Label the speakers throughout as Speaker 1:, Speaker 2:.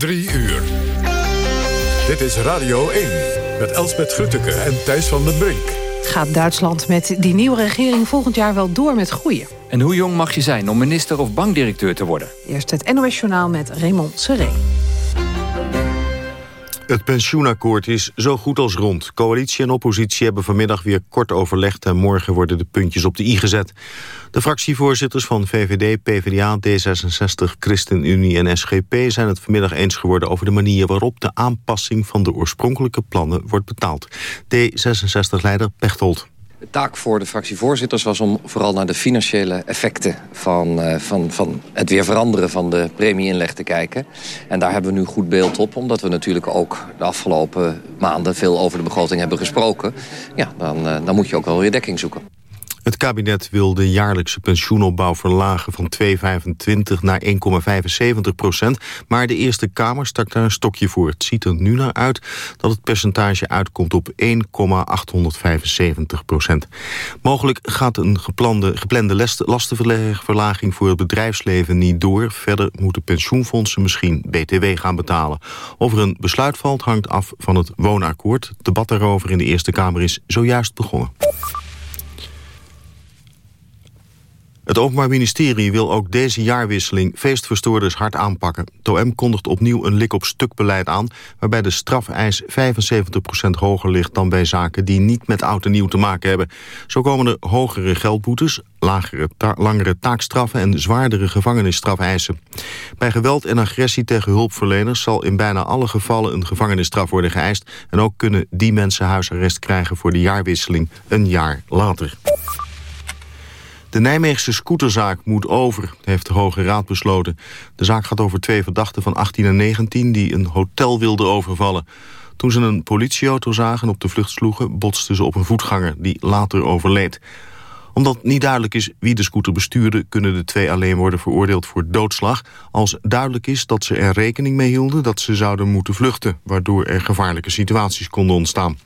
Speaker 1: Drie uur. Dit is Radio 1 met Elsbeth Grutteke en Thijs van den Brink.
Speaker 2: Gaat Duitsland met die nieuwe regering volgend jaar wel door met groeien?
Speaker 3: En hoe jong mag je zijn om minister of bankdirecteur te worden?
Speaker 2: Eerst het NOS Journaal met Raymond Seré.
Speaker 4: Het pensioenakkoord is zo goed als rond. Coalitie en oppositie hebben vanmiddag weer kort overlegd... en morgen worden de puntjes op de i gezet. De fractievoorzitters van VVD, PvdA, D66, ChristenUnie en SGP... zijn het vanmiddag eens geworden over de manier waarop... de aanpassing van de oorspronkelijke plannen wordt betaald. D66-leider Pechtold.
Speaker 5: De taak voor de fractievoorzitters was om vooral naar de financiële effecten van, uh, van, van het weer veranderen van de premieinleg te kijken. En daar hebben we nu goed beeld op, omdat we natuurlijk ook de afgelopen maanden veel over de begroting hebben gesproken. Ja, dan, uh, dan moet je ook wel weer dekking zoeken.
Speaker 4: Het kabinet wil de jaarlijkse pensioenopbouw verlagen van 2,25 naar 1,75 procent. Maar de Eerste Kamer stak daar een stokje voor. Het ziet er nu naar uit dat het percentage uitkomt op 1,875 procent. Mogelijk gaat een geplande, geplande lastenverlaging voor het bedrijfsleven niet door. Verder moeten pensioenfondsen misschien BTW gaan betalen. Of er een besluit valt hangt af van het woonakkoord. Het debat daarover in de Eerste Kamer is zojuist begonnen. Het Openbaar Ministerie wil ook deze jaarwisseling feestverstoorders hard aanpakken. Het OM kondigt opnieuw een lik-op-stuk beleid aan... waarbij de strafeis 75% hoger ligt dan bij zaken die niet met oud en nieuw te maken hebben. Zo komen er hogere geldboetes, lagere langere taakstraffen... en zwaardere gevangenisstrafeisen. Bij geweld en agressie tegen hulpverleners zal in bijna alle gevallen... een gevangenisstraf worden geëist. En ook kunnen die mensen huisarrest krijgen voor de jaarwisseling een jaar later. De Nijmeegse scooterzaak moet over, heeft de Hoge Raad besloten. De zaak gaat over twee verdachten van 18 en 19 die een hotel wilden overvallen. Toen ze een politieauto zagen en op de vlucht sloegen... botsten ze op een voetganger die later overleed. Omdat niet duidelijk is wie de scooter bestuurde... kunnen de twee alleen worden veroordeeld voor doodslag... als duidelijk is dat ze er rekening mee hielden dat ze zouden moeten vluchten... waardoor er gevaarlijke situaties konden ontstaan.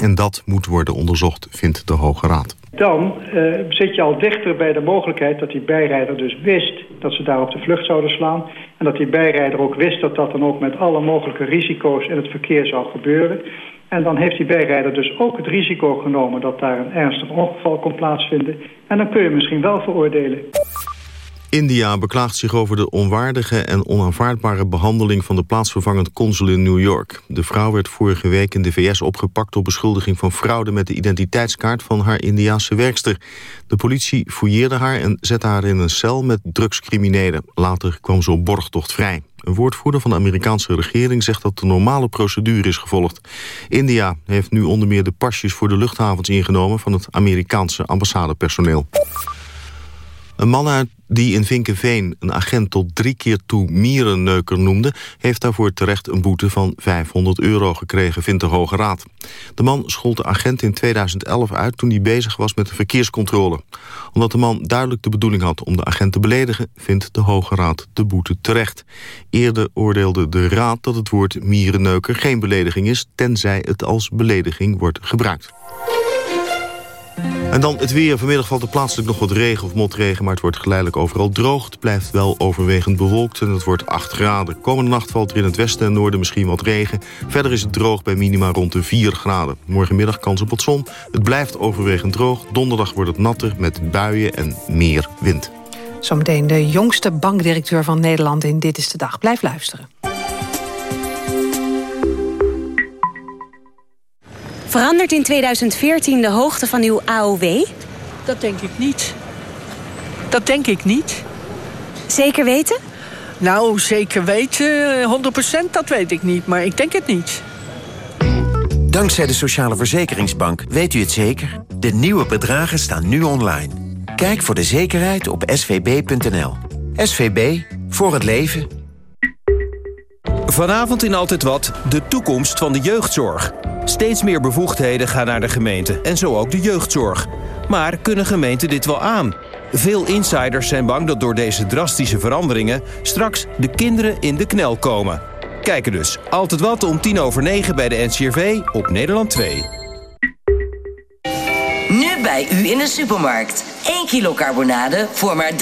Speaker 4: En dat moet worden onderzocht, vindt de Hoge Raad.
Speaker 6: Dan uh, zit je al dichter bij de mogelijkheid dat die bijrijder dus wist... dat ze daar op de vlucht zouden slaan. En dat die bijrijder ook wist dat dat dan ook met alle mogelijke risico's in het verkeer zou gebeuren. En dan heeft die bijrijder dus ook het risico genomen dat daar een ernstig ongeval kon plaatsvinden. En dan kun je misschien wel veroordelen.
Speaker 4: India beklaagt zich over de onwaardige en onaanvaardbare behandeling van de plaatsvervangend consul in New York. De vrouw werd vorige week in de VS opgepakt op beschuldiging van fraude met de identiteitskaart van haar Indiaanse werkster. De politie fouilleerde haar en zette haar in een cel met drugscriminelen. Later kwam ze op borgtocht vrij. Een woordvoerder van de Amerikaanse regering zegt dat de normale procedure is gevolgd. India heeft nu onder meer de pasjes voor de luchthavens ingenomen van het Amerikaanse ambassadepersoneel. Een man die in Vinkenveen een agent tot drie keer toe mierenneuker noemde... heeft daarvoor terecht een boete van 500 euro gekregen, vindt de Hoge Raad. De man schold de agent in 2011 uit toen hij bezig was met de verkeerscontrole. Omdat de man duidelijk de bedoeling had om de agent te beledigen... vindt de Hoge Raad de boete terecht. Eerder oordeelde de Raad dat het woord mierenneuker geen belediging is... tenzij het als belediging wordt gebruikt. En dan het weer. Vanmiddag valt er plaatselijk nog wat regen of motregen... maar het wordt geleidelijk overal droog. Het blijft wel overwegend bewolkt en het wordt 8 graden. Komende nacht valt er in het westen en noorden misschien wat regen. Verder is het droog bij minima rond de 4 graden. Morgenmiddag kans op wat zon. Het blijft overwegend droog. Donderdag wordt het natter met buien en meer wind.
Speaker 2: Zometeen de jongste bankdirecteur van Nederland in Dit is de Dag. Blijf luisteren.
Speaker 7: Verandert in 2014 de hoogte van uw AOW?
Speaker 8: Dat denk ik niet. Dat denk ik niet.
Speaker 7: Zeker weten?
Speaker 8: Nou, zeker weten, 100% dat weet ik niet, maar ik denk het niet.
Speaker 9: Dankzij de Sociale Verzekeringsbank weet u het zeker. De nieuwe bedragen staan nu online. Kijk voor de zekerheid op svb.nl. SVB, voor het leven.
Speaker 10: Vanavond in Altijd Wat, de toekomst van de jeugdzorg. Steeds meer bevoegdheden gaan naar de gemeente en zo ook de jeugdzorg. Maar kunnen gemeenten dit wel aan? Veel insiders zijn bang dat door deze drastische veranderingen... straks de kinderen in de knel komen. Kijken dus. Altijd wat om tien over negen bij de NCRV op Nederland 2.
Speaker 11: Nu bij u in de supermarkt. 1 kilo carbonade voor maar 3,99.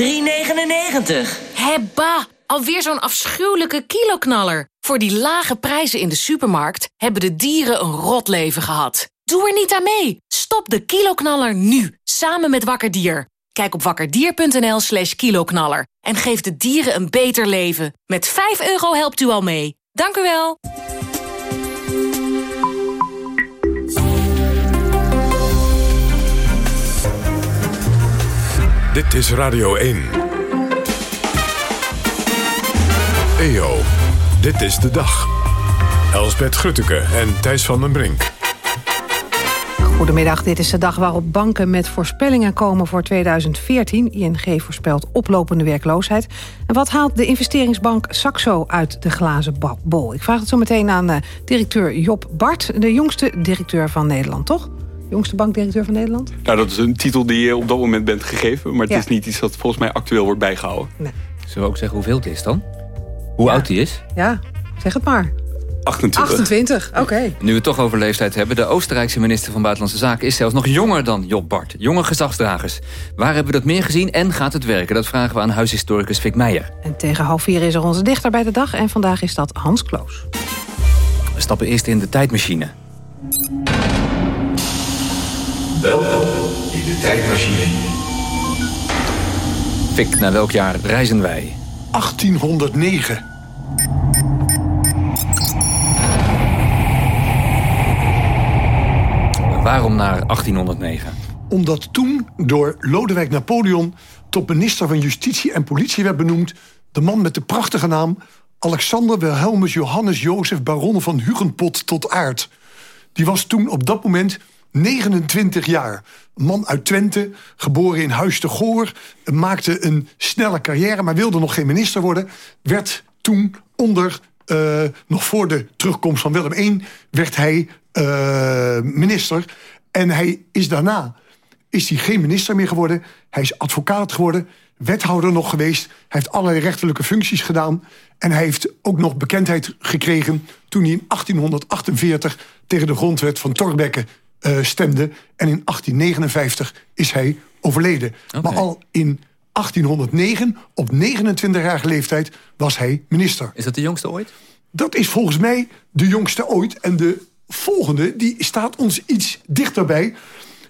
Speaker 12: Hebba! Alweer zo'n afschuwelijke kiloknaller. Voor die lage prijzen in de supermarkt hebben de dieren een rot leven gehad. Doe er niet aan mee. Stop de kiloknaller nu, samen met Wakker Dier. Kijk op wakkerdier.nl kiloknaller en geef de dieren een beter leven. Met 5 euro helpt u al mee. Dank u wel.
Speaker 1: Dit is Radio 1. EO, dit is de dag. Elsbet Grutteke en Thijs van den Brink.
Speaker 2: Goedemiddag, dit is de dag waarop banken met voorspellingen komen voor 2014. ING voorspelt oplopende werkloosheid. En wat haalt de investeringsbank Saxo uit de glazen bol? Ik vraag het zo meteen aan uh, directeur Job Bart, de jongste directeur van Nederland, toch? Jongste bankdirecteur van Nederland?
Speaker 13: Nou, dat is een titel die je op dat moment bent gegeven. Maar het
Speaker 2: Ja.
Speaker 13: is niet iets dat volgens mij actueel wordt bijgehouden.
Speaker 2: Nee.
Speaker 3: Zullen we ook zeggen hoeveel het is dan? Hoe oud die is?
Speaker 2: Ja, zeg het maar.
Speaker 13: 28.
Speaker 2: 28, oké.
Speaker 3: Nu we het toch over leeftijd hebben... de Oostenrijkse minister van Buitenlandse Zaken is zelfs nog jonger dan Job Bart. Jonge gezagsdragers. Waar hebben we dat meer gezien en gaat het werken? Dat vragen we aan huishistoricus Fik Meijer.
Speaker 2: En tegen half vier is er onze dichter bij de dag. En vandaag is dat Hans Kloos.
Speaker 3: We stappen eerst in de tijdmachine.
Speaker 14: Welkom in de tijdmachine.
Speaker 3: Fik, naar welk jaar reizen wij?
Speaker 14: 1809.
Speaker 3: Waarom naar 1809?
Speaker 14: Omdat toen door Lodewijk Napoleon tot minister van Justitie en Politie werd benoemd... de man met de prachtige naam Alexander Wilhelmus Johannes Jozef Baron van Hugenpot tot Aard. Die was toen op dat moment 29 jaar. Man uit Twente, geboren in Huis te Goor... maakte een snelle carrière, maar wilde nog geen minister worden... werd toen onder, eh, nog voor de terugkomst van Willem I... werd hij eh, minister. En hij is daarna is hij geen minister meer geworden. Hij is advocaat geworden, wethouder nog geweest. Hij heeft allerlei rechterlijke functies gedaan. En hij heeft ook nog bekendheid gekregen... toen hij in 1848 tegen de grondwet van Thorbecke eh, stemde. En in 1859 is hij overleden. Maar al in 1809, op 29-jarige leeftijd, was hij minister.
Speaker 3: Is dat de jongste ooit?
Speaker 14: Dat is volgens mij de jongste ooit. En de volgende, die staat ons iets dichterbij.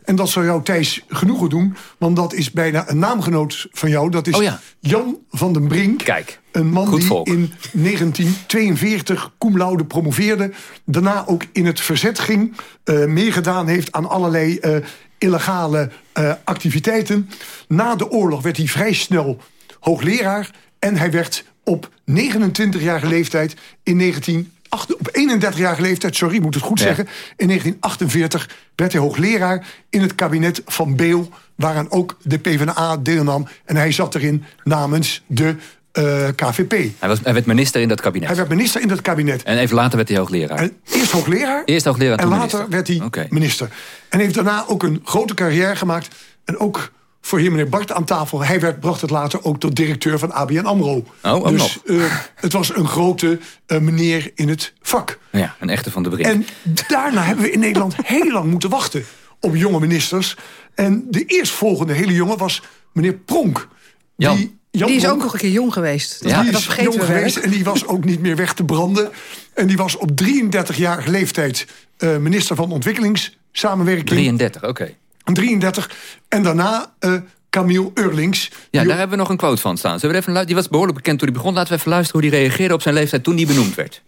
Speaker 14: En dat zal jou, Thijs, genoegen doen. Want dat is bijna een naamgenoot van jou. Dat is
Speaker 3: Oh ja.
Speaker 14: Jan van den Brink.
Speaker 3: Kijk,
Speaker 14: Een man die
Speaker 3: volk.
Speaker 14: in 1942 cum laude promoveerde. Daarna ook in het verzet ging. eh, meegedaan heeft aan allerlei eh, illegale eh, activiteiten. Na de oorlog werd hij vrij snel hoogleraar. En hij werd op 29-jarige leeftijd in 19... Op 31-jarige leeftijd, sorry, ik moet het goed
Speaker 3: Ja.
Speaker 14: zeggen. In 1948 werd hij hoogleraar in het kabinet van Beel... waaraan ook de PvdA deelnam. En hij zat erin namens de eh, KVP.
Speaker 3: Hij, was, hij werd minister in dat kabinet.
Speaker 14: Hij werd minister in dat kabinet.
Speaker 3: En even later werd hij hoogleraar.
Speaker 14: En eerst hoogleraar.
Speaker 3: Eerst hoogleraar,
Speaker 14: En later
Speaker 3: minister.
Speaker 14: werd hij minister. En heeft daarna ook een grote carrière gemaakt. En ook voor hier meneer Bart aan tafel. Hij werd, bracht het later ook tot directeur van ABN AMRO.
Speaker 3: Oh, ook
Speaker 14: dus eh, het was een grote eh, meneer in het vak.
Speaker 3: Ja, een echte van de Brink.
Speaker 14: En daarna hebben we in Nederland heel lang moeten wachten op jonge ministers. En de eerstvolgende hele jonge was meneer Pronk.
Speaker 3: Jan.
Speaker 14: Die, Jan
Speaker 2: Die is ook nog een keer jong geweest. Dat,
Speaker 14: die
Speaker 2: dat
Speaker 14: is
Speaker 2: vergeten
Speaker 14: jong geweest en die was ook niet meer weg te branden. En die was op 33-jarige leeftijd eh, minister van Ontwikkelingssamenwerking.
Speaker 3: 33, oké.
Speaker 14: 33. En daarna eh Camille Eurlings.
Speaker 3: Ja, daar hebben we nog een quote van staan. Zullen we even luisteren? Die was behoorlijk bekend toen hij begon. Laten we even luisteren hoe hij reageerde op zijn leeftijd toen hij benoemd werd.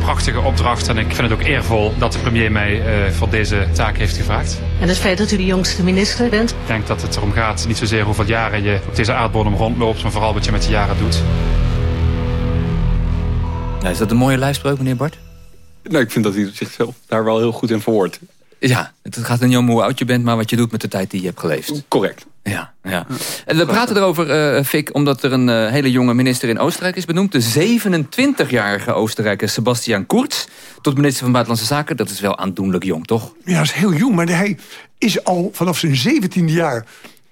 Speaker 15: prachtige opdracht en ik vind het ook eervol dat de premier mij eh, voor deze taak heeft gevraagd.
Speaker 16: En het feit dat u de jongste minister bent.
Speaker 15: Ik denk dat het erom gaat niet zozeer hoeveel jaren je op deze aardbodem rondloopt, maar vooral wat je met die jaren doet.
Speaker 3: Ja, is dat een mooie lijfspreuk, meneer Bart?
Speaker 13: Nou, ik vind dat hij zichzelf daar wel heel goed in verwoordt.
Speaker 3: Ja, het gaat er niet om hoe oud je bent, maar wat je doet met de tijd die je hebt geleefd.
Speaker 13: Correct.
Speaker 3: Ja, ja. En we praten erover, eh Fik, omdat er een eh, hele jonge minister in Oostenrijk is benoemd. De 27-jarige Oostenrijker Sebastian Kurz tot minister van Buitenlandse Zaken. Dat is wel aandoenlijk jong, toch?
Speaker 14: Ja, dat is heel jong, maar hij is al vanaf zijn 17e jaar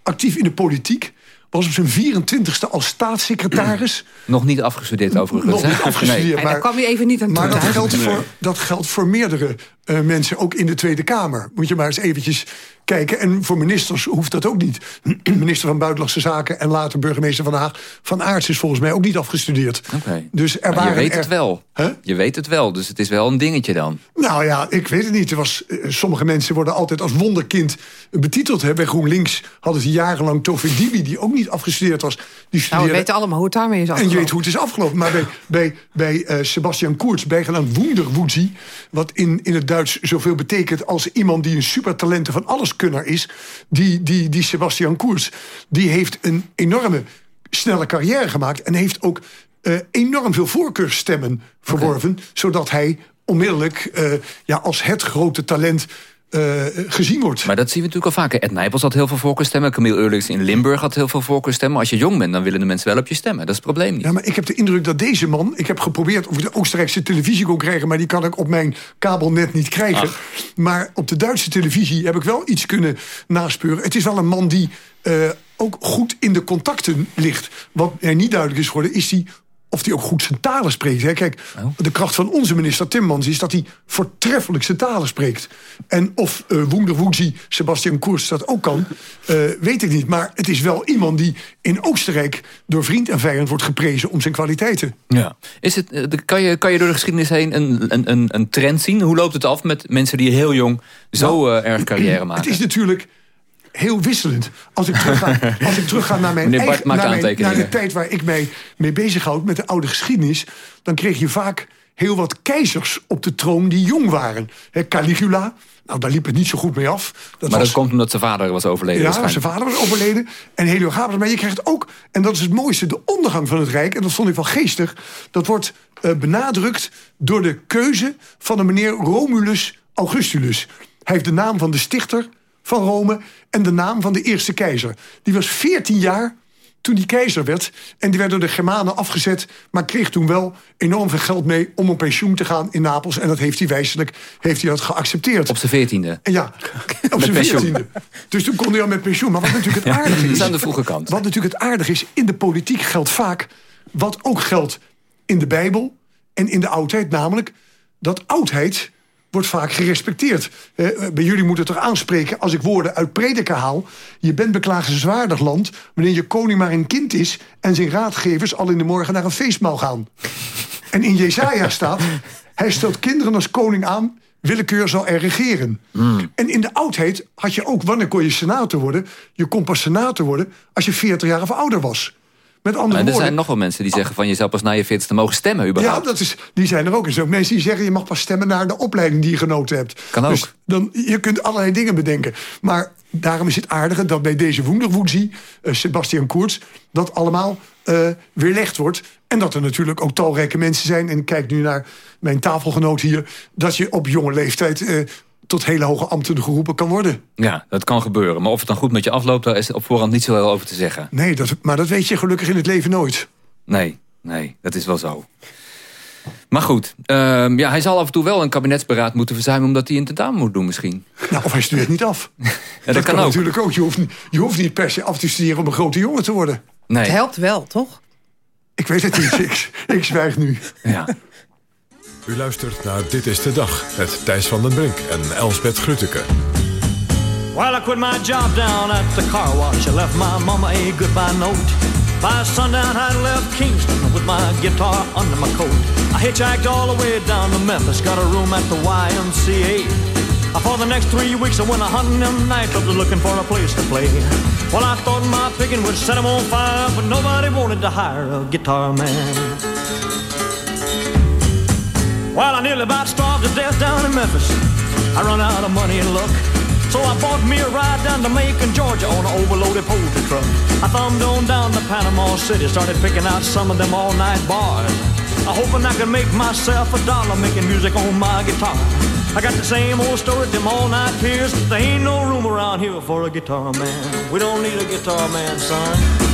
Speaker 14: actief in de politiek. Was op zijn 24e als staatssecretaris.
Speaker 3: Nog niet afgestudeerd overigens.
Speaker 14: Nog
Speaker 3: hè?
Speaker 14: niet afgestudeerd,
Speaker 3: Nee.
Speaker 2: En daar kwam je even niet aan toe.
Speaker 14: Maar dat
Speaker 2: thuis.
Speaker 14: geldt, voor, dat geldt voor meerdere eh, mensen, ook in de Tweede Kamer. Moet je maar eens eventjes kijken. En voor ministers hoeft dat ook niet. Minister van Buitenlandse Zaken en later burgemeester van Den Haag... Van Aarts is volgens mij ook niet afgestudeerd.
Speaker 3: Oké.
Speaker 14: Dus er
Speaker 3: Maar
Speaker 14: waren
Speaker 3: je weet
Speaker 14: er-
Speaker 3: het wel. Je weet het wel, dus het is wel een dingetje dan.
Speaker 14: Nou ja, ik weet het niet. Er was, eh, sommige mensen worden altijd als wonderkind betiteld. Hè. Bij GroenLinks hadden ze jarenlang Tovik Dibi... die ook niet afgestudeerd was. Die
Speaker 2: Nou, we
Speaker 14: studeerde...
Speaker 2: weten allemaal hoe het daarmee is
Speaker 14: En
Speaker 2: afgelopen.
Speaker 14: je weet hoe het is afgelopen. Maar bij, bij, bij eh, Sebastian Koerts, bijgenaamd Wunderwoezie... wat in, in het Duits zoveel betekent als iemand die een supertalent van alleskunner is... die, die, die Sebastian Koerts, die heeft een enorme snelle carrière gemaakt... en heeft ook eh, enorm veel voorkeursstemmen verworven... zodat hij onmiddellijk eh, ja, als het grote talent eh, gezien wordt.
Speaker 3: Maar dat zien we natuurlijk al vaker. Ed Nijpels had heel veel voorkeurstemmen. Camille Eurlings in Limburg had heel veel voorkeurstemmen. Als je jong bent, dan willen de mensen wel op je stemmen. Dat is het probleem niet.
Speaker 14: Ja, maar ik heb de indruk dat deze man... Ik heb geprobeerd of ik de Oostenrijkse televisie kon krijgen... maar die kan ik op mijn kabelnet niet krijgen. Maar op de Duitse televisie heb ik wel iets kunnen naspeuren. Het is wel een man die eh, ook goed in de contacten ligt. Wat er niet duidelijk is geworden, is die of hij ook goed zijn talen spreekt. Hè. Kijk, de kracht van onze minister Timmans is dat hij voortreffelijk zijn talen spreekt. En of uh, Wunderwoezie Sebastian Kurz dat ook kan, uh, weet ik niet. Maar het is wel iemand die in Oostenrijk door vriend en vijand wordt geprezen om zijn kwaliteiten.
Speaker 3: Ja. Is het, eh, kan, je, kan je door de geschiedenis heen een, een, een, een trend zien? Hoe loopt het af met mensen die heel jong zo uh, erg carrière maken?
Speaker 14: Het is natuurlijk heel wisselend. Als ik terugga, als ik terugga naar, mijn eigen, naar, mijn, naar de tijd waar ik mij mee bezighoud... met de oude geschiedenis... dan kreeg je vaak heel wat keizers op de troon die jong waren. Caligula, nou, daar liep het niet zo goed mee af.
Speaker 3: maar
Speaker 14: was-
Speaker 3: dat komt omdat zijn vader was overleden.
Speaker 14: ja, zijn vader was overleden. En Helio Gabers. Maar je krijgt ook, en dat is het mooiste, de ondergang van het Rijk. En dat vond ik wel geestig. Dat wordt eh, benadrukt door de keuze van een meneer Romulus Augustulus. Hij heeft de naam van de stichter van Rome en de naam van de eerste keizer. Die was 14 jaar toen hij keizer werd. En die werd door de Germanen afgezet. Maar kreeg toen wel enorm veel geld mee om op pensioen te gaan in Napels. En dat heeft hij wijselijk heeft hij dat geaccepteerd.
Speaker 3: Op zijn veertiende.
Speaker 14: En Ja, op zijn veertiende. Dus toen kon hij al met pensioen. Maar wat natuurlijk het aardige is
Speaker 3: aan de vroege kant.
Speaker 14: Wat natuurlijk het aardige is, in de politiek geldt vaak... wat ook geldt in de Bijbel en in de oudheid. Namelijk dat oudheid wordt vaak gerespecteerd. Eh, bij jullie moet het toch aanspreken als ik woorden uit prediker haal. Je bent beklagenswaardig land wanneer je koning maar een kind is... en zijn raadgevers al in de morgen naar een feestmaal gaan. En in Jezaja staat... hij stelt kinderen als koning aan... willekeur zal er regeren. En in de oudheid had je ook... wanneer kon je senator worden? Je kon pas senator worden als je 40 jaar of ouder was. Met andere
Speaker 3: En er
Speaker 14: woorden...
Speaker 3: zijn nog wel mensen die zeggen van je zou pas na je veertigste mogen stemmen
Speaker 14: Ja,
Speaker 3: überhaupt.
Speaker 14: dat is, die zijn er ook. Er zijn ook mensen die zeggen... je mag pas stemmen naar de opleiding die je genoten hebt.
Speaker 3: Kan ook.
Speaker 14: Dus dan, je kunt allerlei dingen bedenken. Maar daarom is het aardige dat bij deze Woenderwoedzie... Uh, Sebastian Koerts, dat allemaal uh, weerlegd wordt. En dat er natuurlijk ook talrijke mensen zijn... en ik kijk nu naar mijn tafelgenoot hier... dat je op jonge leeftijd... Uh, tot hele hoge ambten geroepen kan worden.
Speaker 3: Ja, dat kan gebeuren. Maar of het dan goed met je afloopt, daar is op voorhand niet zo heel over te zeggen.
Speaker 14: Nee, dat, maar dat weet je gelukkig in het leven nooit.
Speaker 3: Nee, nee, dat is wel zo. Maar goed, uh, ja, hij zal af en toe wel een kabinetsberaad moeten verzuimen... omdat hij een tentamen moet doen misschien.
Speaker 14: Nou, of hij studeert niet af.
Speaker 3: ja, dat,
Speaker 14: dat,
Speaker 3: kan, ook.
Speaker 14: natuurlijk ook. Je hoeft, niet, je hoeft niet per se af te studeren om een grote jongen te worden.
Speaker 3: Nee.
Speaker 2: Het helpt wel, toch?
Speaker 14: Ik weet het niet, ik, ik zwijg nu.
Speaker 3: Ja.
Speaker 1: U luistert naar Dit is de Dag met Thijs van den Brink en Elsbeth Grutteke.
Speaker 17: Well, I quit my job down at the car wash. I left my mama a goodbye note. By sundown, I left Kingston with my guitar under my coat. I hitchhiked all the way down to Memphis, got a room at the YMCA. For the next three weeks, I went a hunting them nightclubs looking for a place to play. Well, I thought my picking would set 'em on fire, but nobody wanted to hire a guitar man. Well, I nearly about starved to death down in Memphis. I run out of money and luck. So I bought me a ride down to Macon, Georgia on an overloaded poultry truck. I thumbed on down to Panama City, started picking out some of them all-night bars. I hoping I could make myself a dollar making music on my guitar. I got the same old story, them all-night peers. There ain't no room around here for a guitar man. We don't need a guitar man, son.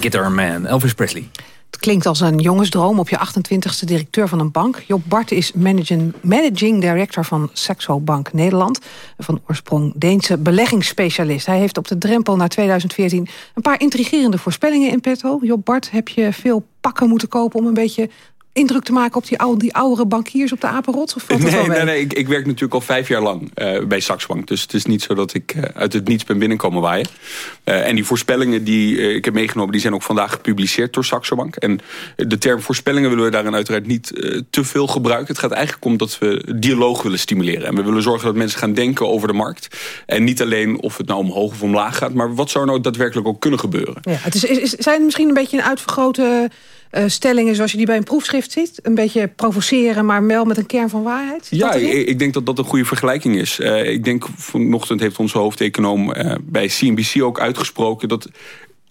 Speaker 3: Guitar Man, Elvis Presley.
Speaker 2: Het klinkt als een jongensdroom op je 28e directeur van een bank. Job Bart is managing, managing director van Saxo Bank Nederland. Van oorsprong Deense beleggingsspecialist. Hij heeft op de drempel naar 2014 een paar intrigerende voorspellingen in petto. Job Bart, heb je veel pakken moeten kopen om een beetje indruk te maken op die, oude, die oudere bankiers op de Apenrots? Of valt
Speaker 13: Nee,
Speaker 2: mee?
Speaker 13: nee, nee ik, ik werk natuurlijk al vijf jaar lang eh, bij Saxbank. Dus het is niet zo dat ik eh, uit het niets ben binnenkomen waaien. Eh, en die voorspellingen die ik heb meegenomen... die zijn ook vandaag gepubliceerd door Saxo Bank. En de term voorspellingen willen we daarin uiteraard niet te veel gebruiken. Het gaat eigenlijk om dat we dialoog willen stimuleren. En we willen zorgen dat mensen gaan denken over de markt. En niet alleen of het nou omhoog of omlaag gaat... maar wat zou nou daadwerkelijk ook kunnen gebeuren.
Speaker 2: Ja, het is, is, zijn het misschien een beetje een uitvergrote eh, stellingen... zoals je die bij een proefschrift ziet? Een beetje provoceren, maar wel met een kern van waarheid? Zit
Speaker 13: Ja, ik, ik denk dat dat een goede vergelijking is. Eh, ik denk vanochtend heeft onze hoofdeconoom eh, bij CNBC ook uitgesproken dat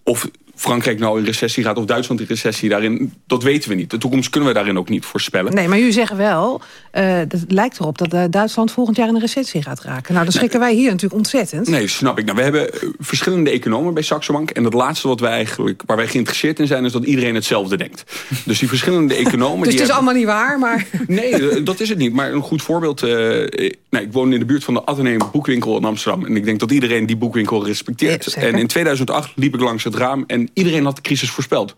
Speaker 13: of Frankrijk nou in recessie gaat of Duitsland in recessie, daarin, dat weten we niet. De toekomst kunnen we daarin ook niet voorspellen.
Speaker 2: Nee, maar jullie zeggen wel, eh het lijkt erop dat eh, Duitsland volgend jaar in een recessie gaat raken. Nou, dan schrikken wij hier natuurlijk ontzettend.
Speaker 13: Nee, snap ik. Nou, we hebben eh, verschillende economen bij Saxo Bank. En het laatste wat wij eigenlijk, waar wij geïnteresseerd in zijn... is dat iedereen hetzelfde denkt. Dus die verschillende economen...
Speaker 2: Dus
Speaker 13: die
Speaker 2: het is
Speaker 13: hebben-
Speaker 2: allemaal niet waar, maar...
Speaker 13: Nee, dat is het niet. Maar een goed voorbeeld. nou, ik woon in de buurt van de Atheneum boekwinkel in Amsterdam. En ik denk dat iedereen die boekwinkel respecteert.
Speaker 2: Ja,
Speaker 13: en in 2008 liep ik langs het raam en iedereen had de crisis voorspeld.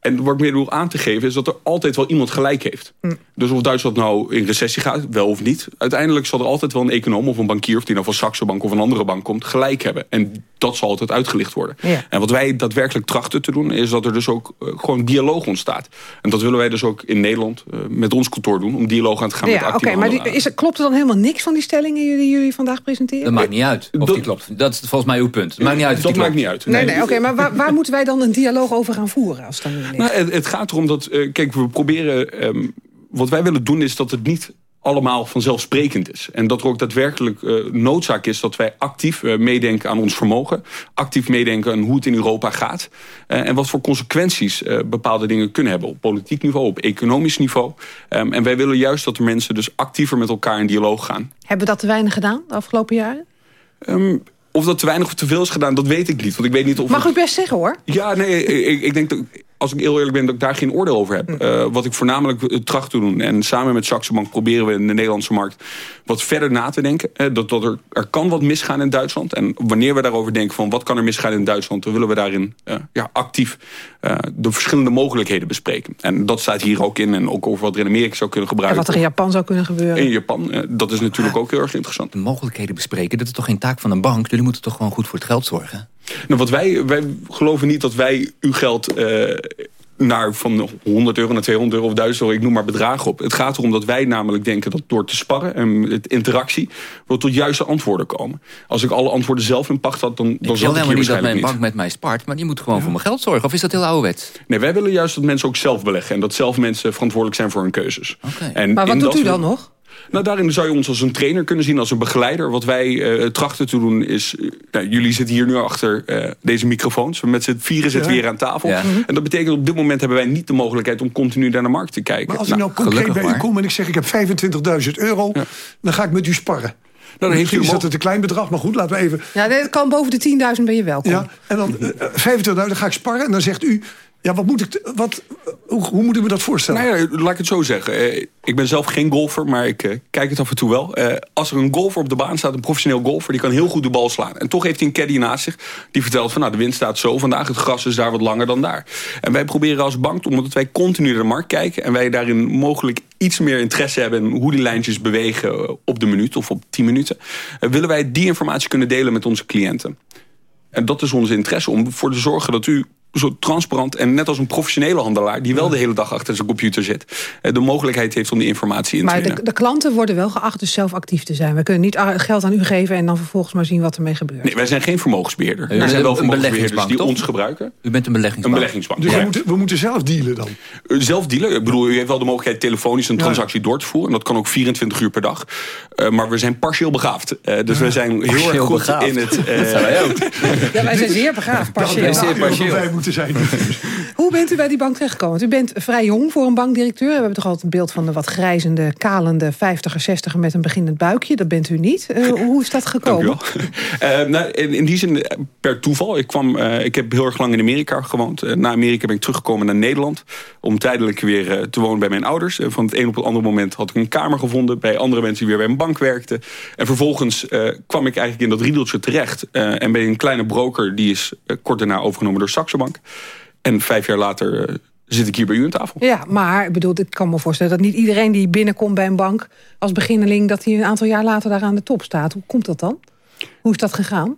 Speaker 13: En wat ik meer wil aan te geven is dat er altijd wel iemand gelijk heeft.
Speaker 2: Hm.
Speaker 13: Dus of Duitsland nou in recessie gaat, wel of niet. Uiteindelijk zal er altijd wel een econoom of een bankier... of die nou van Saxo Bank of een andere bank komt, gelijk hebben. En dat zal altijd uitgelicht worden.
Speaker 2: Ja.
Speaker 13: En wat wij daadwerkelijk trachten te doen... is dat er dus ook eh, gewoon dialoog ontstaat. En dat willen wij dus ook in Nederland eh, met ons kantoor doen... om dialoog aan te gaan met
Speaker 2: Ja, oké,
Speaker 13: actieve
Speaker 2: maar die, is, er- klopt er dan helemaal niks van die stellingen die jullie vandaag presenteren?
Speaker 3: Dat maakt niet uit of die klopt. Dat is volgens mij uw punt. Het maakt niet uit
Speaker 13: Dat maakt niet uit.
Speaker 2: Nee, nee, oké, maar waar, waar moeten wij dan een dialoog over gaan voeren? Als dan
Speaker 13: Nou, het, het gaat erom dat, eh, kijk, we proberen... ehm, wat wij willen doen is dat het niet allemaal vanzelfsprekend is. En dat er ook daadwerkelijk eh, noodzaak is dat wij actief eh, meedenken aan ons vermogen. Actief meedenken aan hoe het in Europa gaat. eh, en wat voor consequenties eh, bepaalde dingen kunnen hebben. Op politiek niveau, op economisch niveau. Ehm, en wij willen juist dat de mensen dus actiever met elkaar in dialoog gaan.
Speaker 2: Hebben we dat te weinig gedaan de afgelopen jaren?
Speaker 13: Ehm, of dat te weinig of te veel is gedaan, dat weet ik niet. Want ik weet niet of
Speaker 2: Mag
Speaker 13: het-
Speaker 2: u best zeggen hoor.
Speaker 13: Ja, nee, ik, ik denk dat, als ik heel eerlijk ben, dat ik daar geen oordeel over heb. Eh, wat ik voornamelijk eh, tracht te doen, en samen met Saxo Bank proberen we in de Nederlandse markt wat verder na te denken. Eh, dat, dat er, er kan wat misgaan in Duitsland. En wanneer we daarover denken van wat kan er misgaan in Duitsland, dan willen we daarin ja, actief eh, de verschillende mogelijkheden bespreken. En dat staat hier ook in, en ook over wat er in Amerika zou kunnen
Speaker 2: En
Speaker 13: gebruiken.
Speaker 2: wat er in Japan zou kunnen gebeuren.
Speaker 13: In Japan, dat is natuurlijk ook heel erg interessant.
Speaker 3: De mogelijkheden bespreken, dat is toch geen taak van een bank? Jullie moeten toch gewoon goed voor het geld zorgen?
Speaker 13: Nou, wat wij, wij geloven niet dat wij uw geld eh, naar van 100 euro naar 200 euro of 1000 euro, ik noem maar bedragen op. Het gaat erom dat wij namelijk denken dat door te sparren en met interactie, we tot juiste antwoorden komen. Als ik alle antwoorden zelf in pacht had, dan, dan
Speaker 3: Ik wil
Speaker 13: zat ik hier
Speaker 3: helemaal niet dat mijn
Speaker 13: niet.
Speaker 3: bank met mij spart, maar die moet gewoon voor mijn geld zorgen. Of is dat heel ouderwets?
Speaker 13: Nee, wij willen juist dat mensen ook zelf beleggen en dat zelf mensen verantwoordelijk zijn voor hun keuzes. En
Speaker 2: Maar wat doet u dan
Speaker 13: we-
Speaker 2: nog?
Speaker 13: Nou, daarin zou je ons als een trainer kunnen zien, als een begeleider. Wat wij eh, trachten te doen is... eh, nou, jullie zitten hier nu achter eh, deze microfoons. Met z'n vieren zitten we
Speaker 14: Ja.
Speaker 13: hier aan tafel.
Speaker 14: Ja. Mhm.
Speaker 13: En dat betekent op dit moment hebben wij niet de mogelijkheid... om continu naar de markt te kijken.
Speaker 14: Maar als ik nou concreet bij u kom en ik zeg ik heb 25.000 euro... dan ga ik met u sparren.
Speaker 13: dan heeft u
Speaker 14: Misschien is dat een klein bedrag, maar goed, laten we even...
Speaker 2: Ja, het kan boven de 10.000 ben je welkom.
Speaker 14: Ja, en dan eh, 25.000 dan ga ik sparren en dan zegt u... Ja, wat moet ik, wat, hoe, hoe moet u me dat voorstellen?
Speaker 13: Nou ja, laat ik het zo zeggen. Eh, ik ben zelf geen golfer, maar ik eh, kijk het af en toe wel. Eh, als er een golfer op de baan staat, een professioneel golfer... die kan heel goed de bal slaan. En toch heeft hij een caddy naast zich die vertelt van... nou, de wind staat zo vandaag, het gras is daar wat langer dan daar. En wij proberen als bank, omdat wij continu naar de markt kijken... en wij daarin mogelijk iets meer interesse hebben... in hoe die lijntjes bewegen op de minuut of op 10 minuten... willen wij die informatie kunnen delen met onze cliënten. En dat is onze interesse om ervoor te zorgen dat u zo transparant en net als een professionele handelaar... die wel de hele dag achter zijn computer zit... eh, de mogelijkheid heeft om die informatie in te
Speaker 2: Maar
Speaker 13: winnen.
Speaker 2: de, de klanten worden wel geacht dus zelf actief te zijn. We kunnen niet ah, geld aan u geven en dan vervolgens maar zien wat ermee gebeurt.
Speaker 13: Nee, wij zijn geen vermogensbeheerder.
Speaker 3: Nee,
Speaker 13: wij zijn wel
Speaker 3: een
Speaker 13: vermogensbeheerders die
Speaker 3: beleggingsbank,
Speaker 13: ons gebruiken.
Speaker 3: U bent een
Speaker 13: Een
Speaker 3: beleggingsbank.
Speaker 14: Dus we moeten, we moeten zelf dealen dan.
Speaker 13: Uh, Zelf dealen. Ik bedoel, u heeft wel de mogelijkheid telefonisch een
Speaker 14: Ja.
Speaker 13: transactie door te voeren. En dat kan ook 24 uur per dag. Uh, maar we zijn partieel begaafd. Uh, dus we zijn heel erg goed
Speaker 3: begaafd.
Speaker 13: in het... uh,
Speaker 3: Dat zijn wij ook.
Speaker 2: Ja, wij zijn zeer begaafd, partieel.
Speaker 3: wij zeer
Speaker 14: Dat
Speaker 3: partieel.
Speaker 14: Wij moeten zijn.
Speaker 2: Hoe bent u bij die bank terechtgekomen? Want u bent vrij jong voor een bankdirecteur. We hebben toch altijd een beeld van de wat grijzende, kalende 50er, 60er met een beginnend buikje. Dat bent u niet. Uh, hoe is dat gekomen?
Speaker 13: Uh, nou, in, in die zin eh, per toeval. Ik, kwam, uh, ik heb heel erg lang in Amerika gewoond. Na Amerika ben ik teruggekomen naar Nederland. Om tijdelijk weer te wonen bij mijn ouders. En van het een op het andere moment had ik een kamer gevonden. Bij andere mensen die weer bij een bank werkten. En vervolgens kwam ik eigenlijk in dat riedeltje terecht. En bij een kleine broker. Die is kort daarna overgenomen door Saxo Bank. En vijf jaar later uh, zit ik hier bij u aan tafel.
Speaker 2: Ja, maar ik bedoel, ik kan me voorstellen dat niet iedereen die binnenkomt bij een bank als beginneling, dat hij een aantal jaar later daar aan de top staat. Hoe komt dat dan? Hoe is dat gegaan?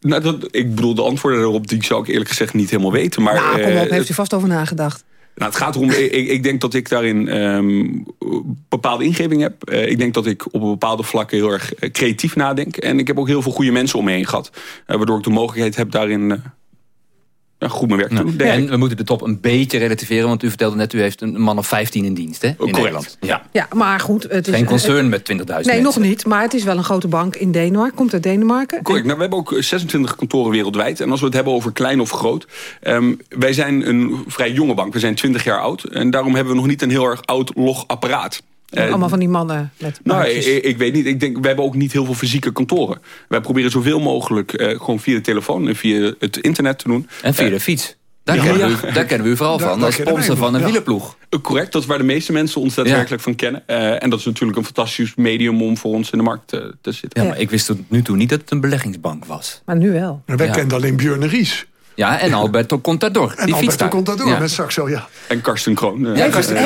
Speaker 13: Nou, dat, ik bedoel, de antwoorden daarop die zou ik eerlijk gezegd niet helemaal weten. Maar,
Speaker 2: nou, kom op,
Speaker 13: uh,
Speaker 2: heeft u vast over nagedacht.
Speaker 13: Nou, het gaat erom, ik, ik, denk dat ik daarin um, bepaalde ingeving heb. Uh, ik denk dat ik op bepaalde vlakken heel erg creatief nadenk. En ik heb ook heel veel goede mensen om me heen gehad. Uh, waardoor ik de mogelijkheid heb daarin ja, goed mijn werk.
Speaker 3: Nou, en we moeten de top een beetje relativeren. Want u vertelde net, u heeft een man of 15 in dienst hè, in
Speaker 13: Correct.
Speaker 3: Nederland.
Speaker 13: Ja.
Speaker 2: ja, maar goed. Het is,
Speaker 3: Geen concern met 20.000
Speaker 2: Nee,
Speaker 3: mensen.
Speaker 2: nog niet. Maar het is wel een grote bank in Denemarken. Komt uit Denemarken.
Speaker 13: Correct. Nou, we hebben ook 26 kantoren wereldwijd. En als we het hebben over klein of groot. Um, wij zijn een vrij jonge bank. We zijn 20 jaar oud. En daarom hebben we nog niet een heel erg oud logapparaat.
Speaker 2: Uh, allemaal van die mannen met
Speaker 13: Nou, ik, ik, weet niet. Ik denk, we hebben ook niet heel veel fysieke kantoren. Wij proberen zoveel mogelijk uh, gewoon via de telefoon en via het internet te doen.
Speaker 3: En via uh, de fiets. Daar, ja, kennen, we, daar kennen we u vooral
Speaker 14: daar,
Speaker 3: van,
Speaker 14: daar
Speaker 3: als sponsor van een
Speaker 14: ja.
Speaker 3: wielerploeg.
Speaker 13: Correct, dat is waar de meeste mensen ons daadwerkelijk ja. van kennen. Uh, en dat is natuurlijk een fantastisch medium om voor ons in de markt te, te zitten.
Speaker 3: Ja, maar ik wist tot nu toe niet dat het een beleggingsbank was.
Speaker 2: Maar nu wel.
Speaker 14: Maar wij kenden alleen Björn Ries.
Speaker 3: Ja, en Alberto Contador.
Speaker 14: En
Speaker 3: die
Speaker 14: Alberto Contador met Saxo, ja.
Speaker 13: En Karsten Kroon.
Speaker 3: Ja, Karsten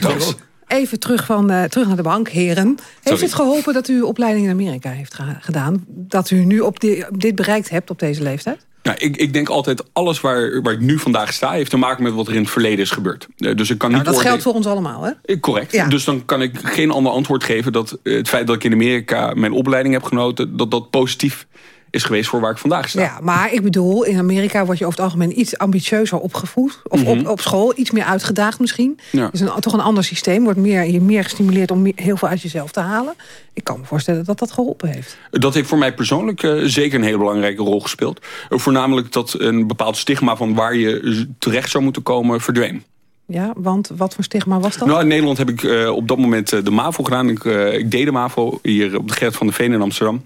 Speaker 3: Kroon.
Speaker 2: Even terug, van, uh, terug naar de bank, heren. Heeft Sorry. het geholpen dat u uw opleiding in Amerika heeft gedaan? Dat u nu op dit, dit bereikt hebt op deze leeftijd?
Speaker 13: Nou, ik, ik denk altijd, alles waar, waar ik nu vandaag sta... heeft te maken met wat er in het verleden is gebeurd. Uh, dus ik kan
Speaker 2: nou,
Speaker 13: niet
Speaker 2: dat geldt voor ons allemaal, hè?
Speaker 13: Correct. Ja. Dus dan kan ik geen ander antwoord geven... dat het feit dat ik in Amerika mijn opleiding heb genoten... dat dat positief is geweest voor waar ik vandaag sta.
Speaker 2: Ja, maar ik bedoel, in Amerika word je over het algemeen iets ambitieuzer opgevoed. Of mm -hmm. op, op school, iets meer uitgedaagd misschien.
Speaker 13: Ja.
Speaker 2: is een, toch een ander systeem. Wordt meer, je meer gestimuleerd om meer, heel veel uit jezelf te halen. Ik kan me voorstellen dat dat geholpen heeft.
Speaker 13: Dat heeft voor mij persoonlijk uh, zeker een hele belangrijke rol gespeeld. Uh, voornamelijk dat een bepaald stigma van waar je terecht zou moeten komen verdween.
Speaker 2: Ja, want wat voor stigma was dat?
Speaker 13: Nou, in Nederland heb ik uh, op dat moment de MAVO gedaan. Ik, ik deed de MAVO hier op de Gert van de Veen in Amsterdam.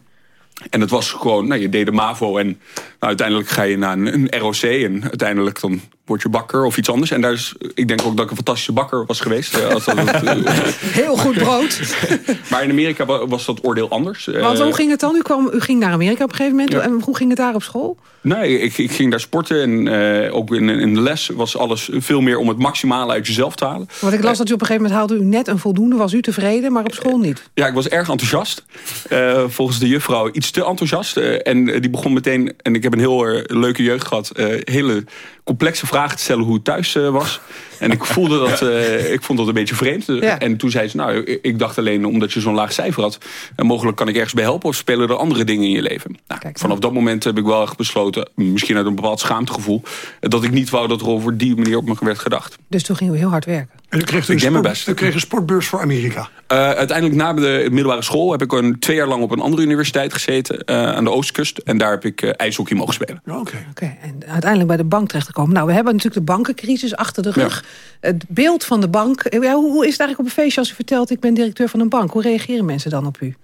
Speaker 13: En het was gewoon, nou, je deed de MAVO en nou, uiteindelijk ga je naar een, een, ROC... en uiteindelijk dan word je bakker of iets anders. En daar is, ik denk ook dat ik een fantastische bakker was geweest. Als dat het,
Speaker 2: Heel goed brood.
Speaker 13: maar in Amerika was dat oordeel anders. Eh,
Speaker 2: Want hoe ging het dan? U, kwam, u ging naar Amerika op een gegeven moment. Ja. En hoe ging het daar op school?
Speaker 13: Nee, ik, ik ging daar sporten. En uh, ook in, in de les was alles veel meer om het maximale uit jezelf te halen.
Speaker 2: Want ik las dat u op een gegeven moment haalde u net een voldoende. Was u tevreden, maar op school niet?
Speaker 13: Ja, ik was erg enthousiast. Uh, volgens de juffrouw iets te enthousiast. Uh, en die begon meteen, en ik heb een heel leuke jeugd gehad... hele complexe vragen te stellen hoe het thuis was. En ik voelde dat, uh, ik vond dat een beetje vreemd. Ja. En toen zei ze, nou, ik dacht alleen omdat je zo'n laag cijfer had. En mogelijk kan ik ergens bij helpen of spelen er andere dingen in je leven. Nou, Kijk, vanaf dat moment heb ik wel echt besloten, misschien uit een bepaald schaamtegevoel, dat ik niet wou dat er over die manier op me werd gedacht.
Speaker 2: Dus toen gingen we heel hard werken.
Speaker 14: En u kreeg, een, sport, u kreeg een sportbus voor Amerika?
Speaker 13: Uh, uiteindelijk na de middelbare school heb ik een, twee jaar lang op een andere universiteit gezeten. Uh, aan de Oostkust. En daar heb ik uh, ijshockey mogen spelen.
Speaker 14: Oké.
Speaker 2: Okay. Okay. En uiteindelijk bij de bank terechtgekomen. Nou, we hebben natuurlijk de bankencrisis achter de rug. Het beeld van de bank. Ja, hoe, hoe is het eigenlijk op een feestje als u vertelt... ik ben directeur van een bank? Hoe reageren mensen dan op u?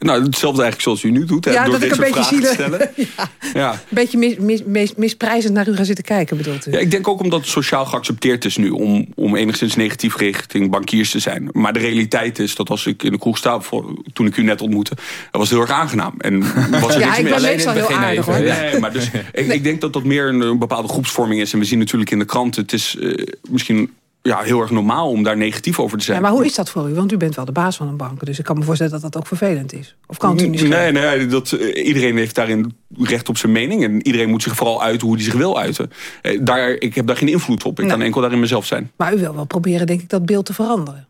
Speaker 13: Nou, hetzelfde eigenlijk zoals u nu doet. Hè,
Speaker 2: ja,
Speaker 13: door
Speaker 2: dat ik een beetje
Speaker 13: zielig. stellen.
Speaker 2: ja. ja. Een beetje mis, mis, mis, misprijzend naar u gaan zitten kijken, bedoelt u?
Speaker 13: Ja, ik denk ook omdat het sociaal geaccepteerd is nu... om, om enigszins negatief richting bankiers te zijn. Maar de realiteit is dat als ik in de kroeg sta... Voor, toen ik u net ontmoette, dat was heel erg aangenaam. En was er
Speaker 2: ja,
Speaker 13: niks
Speaker 2: ik
Speaker 13: meer.
Speaker 2: ben meestal heel aardig, hoor.
Speaker 13: Nee, maar dus, ik, ik, denk dat dat meer een, een, bepaalde groepsvorming is. En we zien natuurlijk in de krant... het is uh, misschien ja, heel erg normaal om daar negatief over te zijn.
Speaker 2: Ja, maar hoe is dat voor u? Want u bent wel de baas van een bank. Dus ik kan me voorstellen dat dat ook vervelend is. Of kan het u niet
Speaker 13: Nee, nee dat, uh, iedereen heeft daarin recht op zijn mening. En iedereen moet zich vooral uiten hoe hij zich wil uiten. Uh, daar, ik heb daar geen invloed op. Ik nee. kan enkel daarin mezelf zijn.
Speaker 2: Maar u wil wel proberen, denk ik, dat beeld te veranderen.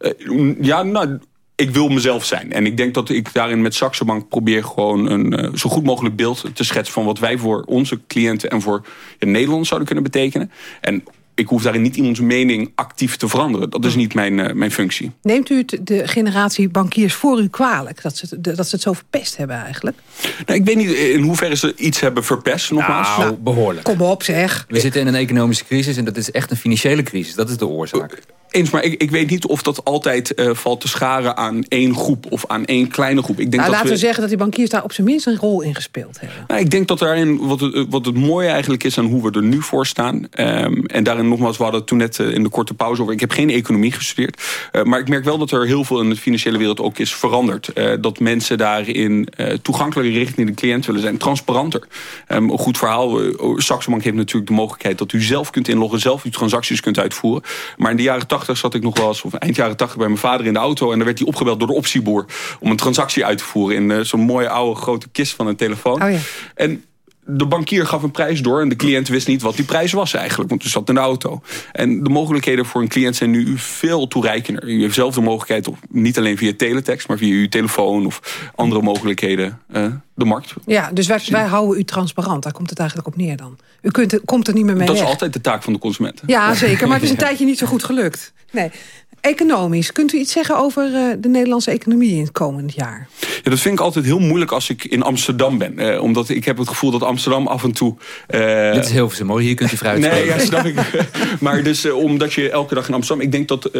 Speaker 13: Uh, ja, nou, ik wil mezelf zijn. En ik denk dat ik daarin met Saxo Bank probeer gewoon een uh, zo goed mogelijk beeld te schetsen... van wat wij voor onze cliënten en voor Nederland zouden kunnen betekenen. En ik hoef daarin niet iemands mening actief te veranderen. Dat is niet mijn, uh, mijn functie.
Speaker 2: Neemt u het de generatie bankiers voor u kwalijk? Dat ze, dat ze het zo verpest hebben eigenlijk?
Speaker 13: Nou, ik weet niet in hoeverre ze iets hebben verpest. Nogmaals.
Speaker 3: Nou, behoorlijk.
Speaker 2: Kom op zeg.
Speaker 3: We zitten in een economische crisis en dat is echt een financiële crisis. Dat is de oorzaak.
Speaker 13: Eens, maar ik, ik weet niet of dat altijd uh, valt te scharen aan één groep of aan één kleine groep. Ik denk
Speaker 2: nou,
Speaker 13: dat
Speaker 2: laten we...
Speaker 13: we
Speaker 2: zeggen dat die bankiers daar op zijn minst een rol in gespeeld hebben.
Speaker 13: Nou, ik denk dat daarin, wat het, wat het mooie eigenlijk is aan hoe we er nu voor staan. Um, en daarin nogmaals, we hadden toen net uh, in de korte pauze over. Ik heb geen economie gestudeerd. Uh, maar ik merk wel dat er heel veel in de financiële wereld ook is veranderd. dat mensen daarin toegankelijker richting de cliënt willen zijn. Transparanter. Um, een goed verhaal. Saxo Bank heeft natuurlijk de mogelijkheid dat u zelf kunt inloggen. Zelf uw transacties kunt uitvoeren. Maar in de jaren tachtig zat ik nog wel eens of eind jaren 80 bij mijn vader in de auto. En dan werd hij opgebeld door de optieboer om een transactie uit te voeren in zo'n mooie oude grote kist van een telefoon.
Speaker 2: Oh ja.
Speaker 13: En de bankier gaf een prijs door en de cliënt wist niet wat die prijs was eigenlijk. Want hij zat in de auto. En de mogelijkheden voor een cliënt zijn nu veel toereikender. U heeft zelf de mogelijkheid, of niet alleen via teletext... maar via uw telefoon of andere mogelijkheden uh, de markt.
Speaker 2: Ja, dus wij, wij, houden u transparant. Daar komt het eigenlijk op neer dan. U kunt, komt er niet meer mee
Speaker 13: Dat is
Speaker 2: weg.
Speaker 13: altijd de taak van de consument.
Speaker 2: Ja, zeker. Maar het is een tijdje niet zo goed gelukt. Nee. Economisch, kunt u iets zeggen over uh, de Nederlandse economie in het komend jaar?
Speaker 13: Ja, dat vind ik altijd heel moeilijk als ik in Amsterdam ben. Uh, omdat ik heb het gevoel dat Amsterdam af en toe...
Speaker 3: Uh, Dit is heel veel mooi, hier kunt u vrij
Speaker 13: Nee, ja, snap ik. maar dus omdat je elke dag in Amsterdam... Ik denk dat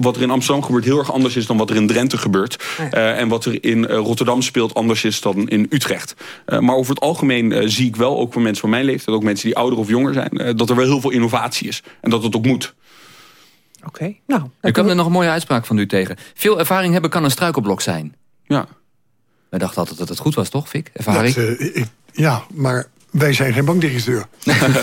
Speaker 13: wat er in Amsterdam gebeurt heel erg anders is dan wat er in Drenthe gebeurt. Ja. en wat er in Rotterdam speelt anders is dan in Utrecht. maar over het algemeen zie ik wel, ook voor mensen van mijn leeftijd... ook mensen die ouder of jonger zijn... dat er wel heel veel innovatie is. En dat het ook moet.
Speaker 2: Oké, okay. nou...
Speaker 3: Er kwam er nog een mooie uitspraak van u tegen. Veel ervaring hebben kan een struikelblok zijn.
Speaker 13: Ja.
Speaker 3: Wij dachten altijd dat het goed was, toch, Fik? Ervaring?
Speaker 14: Dat, uh, ik, ja, maar wij zijn geen bankdirecteur.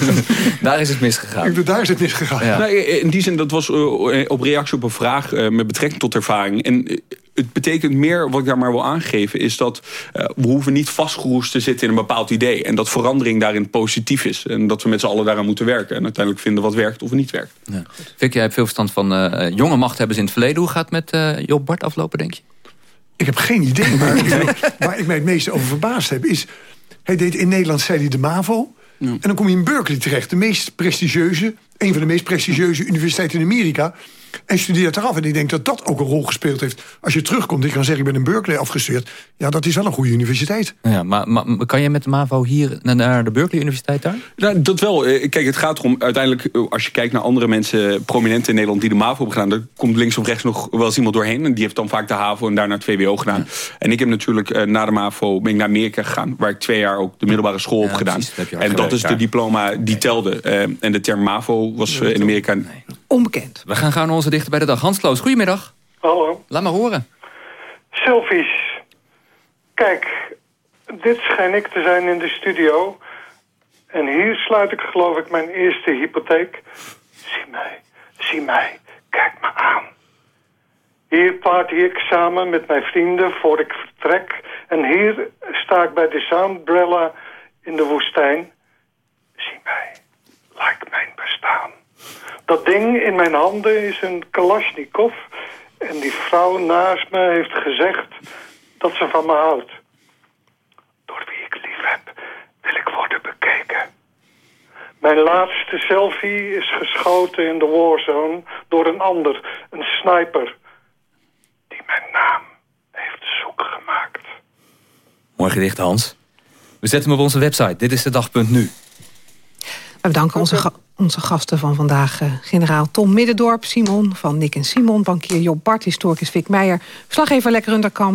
Speaker 3: daar is het misgegaan.
Speaker 14: Ik, daar is het misgegaan.
Speaker 13: Ja. Nou, in die zin, dat was uh, op reactie op een vraag uh, met betrekking tot ervaring. En het betekent meer, wat ik daar maar wil aangeven... is dat uh, we hoeven niet vastgeroest te zitten in een bepaald idee. En dat verandering daarin positief is. En dat we met z'n allen daaraan moeten werken. En uiteindelijk vinden wat werkt of niet werkt.
Speaker 3: Ja. Vic, jij hebt veel verstand van uh, jonge macht hebben ze in het verleden. Hoe gaat het met uh, Job Bart aflopen, denk je?
Speaker 14: Ik heb geen idee. Maar waar ik mij het meeste over verbaasd heb is... hij deed in Nederland, zei hij, de MAVO... Ja. En dan kom je in Berkeley terecht. De meest prestigieuze, een van de meest prestigieuze universiteiten in Amerika. En studeert eraf. En ik denk dat dat ook een rol gespeeld heeft. Als je terugkomt, ik kan zeggen, ik ben in Berkeley afgestudeerd. Ja, dat is wel een goede universiteit.
Speaker 3: Ja, maar, maar kan je met de MAVO hier naar de Berkeley Universiteit daar?
Speaker 13: Nou, dat wel. Kijk, het gaat erom, uiteindelijk, als je kijkt naar andere mensen, prominenten in Nederland, die de MAVO hebben gedaan, daar komt links of rechts nog wel eens iemand doorheen. En die heeft dan vaak de HAVO en daarna het VWO gedaan. Ja. En ik heb natuurlijk na de MAVO ben ik naar Amerika gegaan, waar ik twee jaar ook de middelbare school ja, heb gedaan.
Speaker 3: Precies, heb
Speaker 13: en dat is de diploma die telde. En de term MAVO was in Amerika... Nee.
Speaker 2: Onbekend.
Speaker 3: We gaan gaan onze dichter bij de dag. Hans Kloos, goedemiddag.
Speaker 18: Hallo.
Speaker 3: Laat maar horen.
Speaker 18: Selfies. Kijk, dit schijn ik te zijn in de studio. En hier sluit ik geloof ik mijn eerste hypotheek. Zie mij, zie mij, kijk me aan. Hier party ik samen met mijn vrienden voor ik vertrek. En hier sta ik bij de Soundbrella in de woestijn. Zie mij, like mijn bestaan. Dat ding in mijn handen is een Kalashnikov. En die vrouw naast me heeft gezegd dat ze van me houdt. Door wie ik lief heb, wil ik worden bekeken. Mijn laatste selfie is geschoten in de warzone door een ander, een sniper, die mijn naam heeft zoek gemaakt.
Speaker 3: Mooi gedicht, Hans. We zetten hem op onze website. Dit is de dag.nu.
Speaker 2: We bedanken onze, onze gasten van vandaag. Uh, generaal Tom Middendorp, Simon van Nick en Simon... bankier Job Bart, historicus Vic Meijer... verslaggever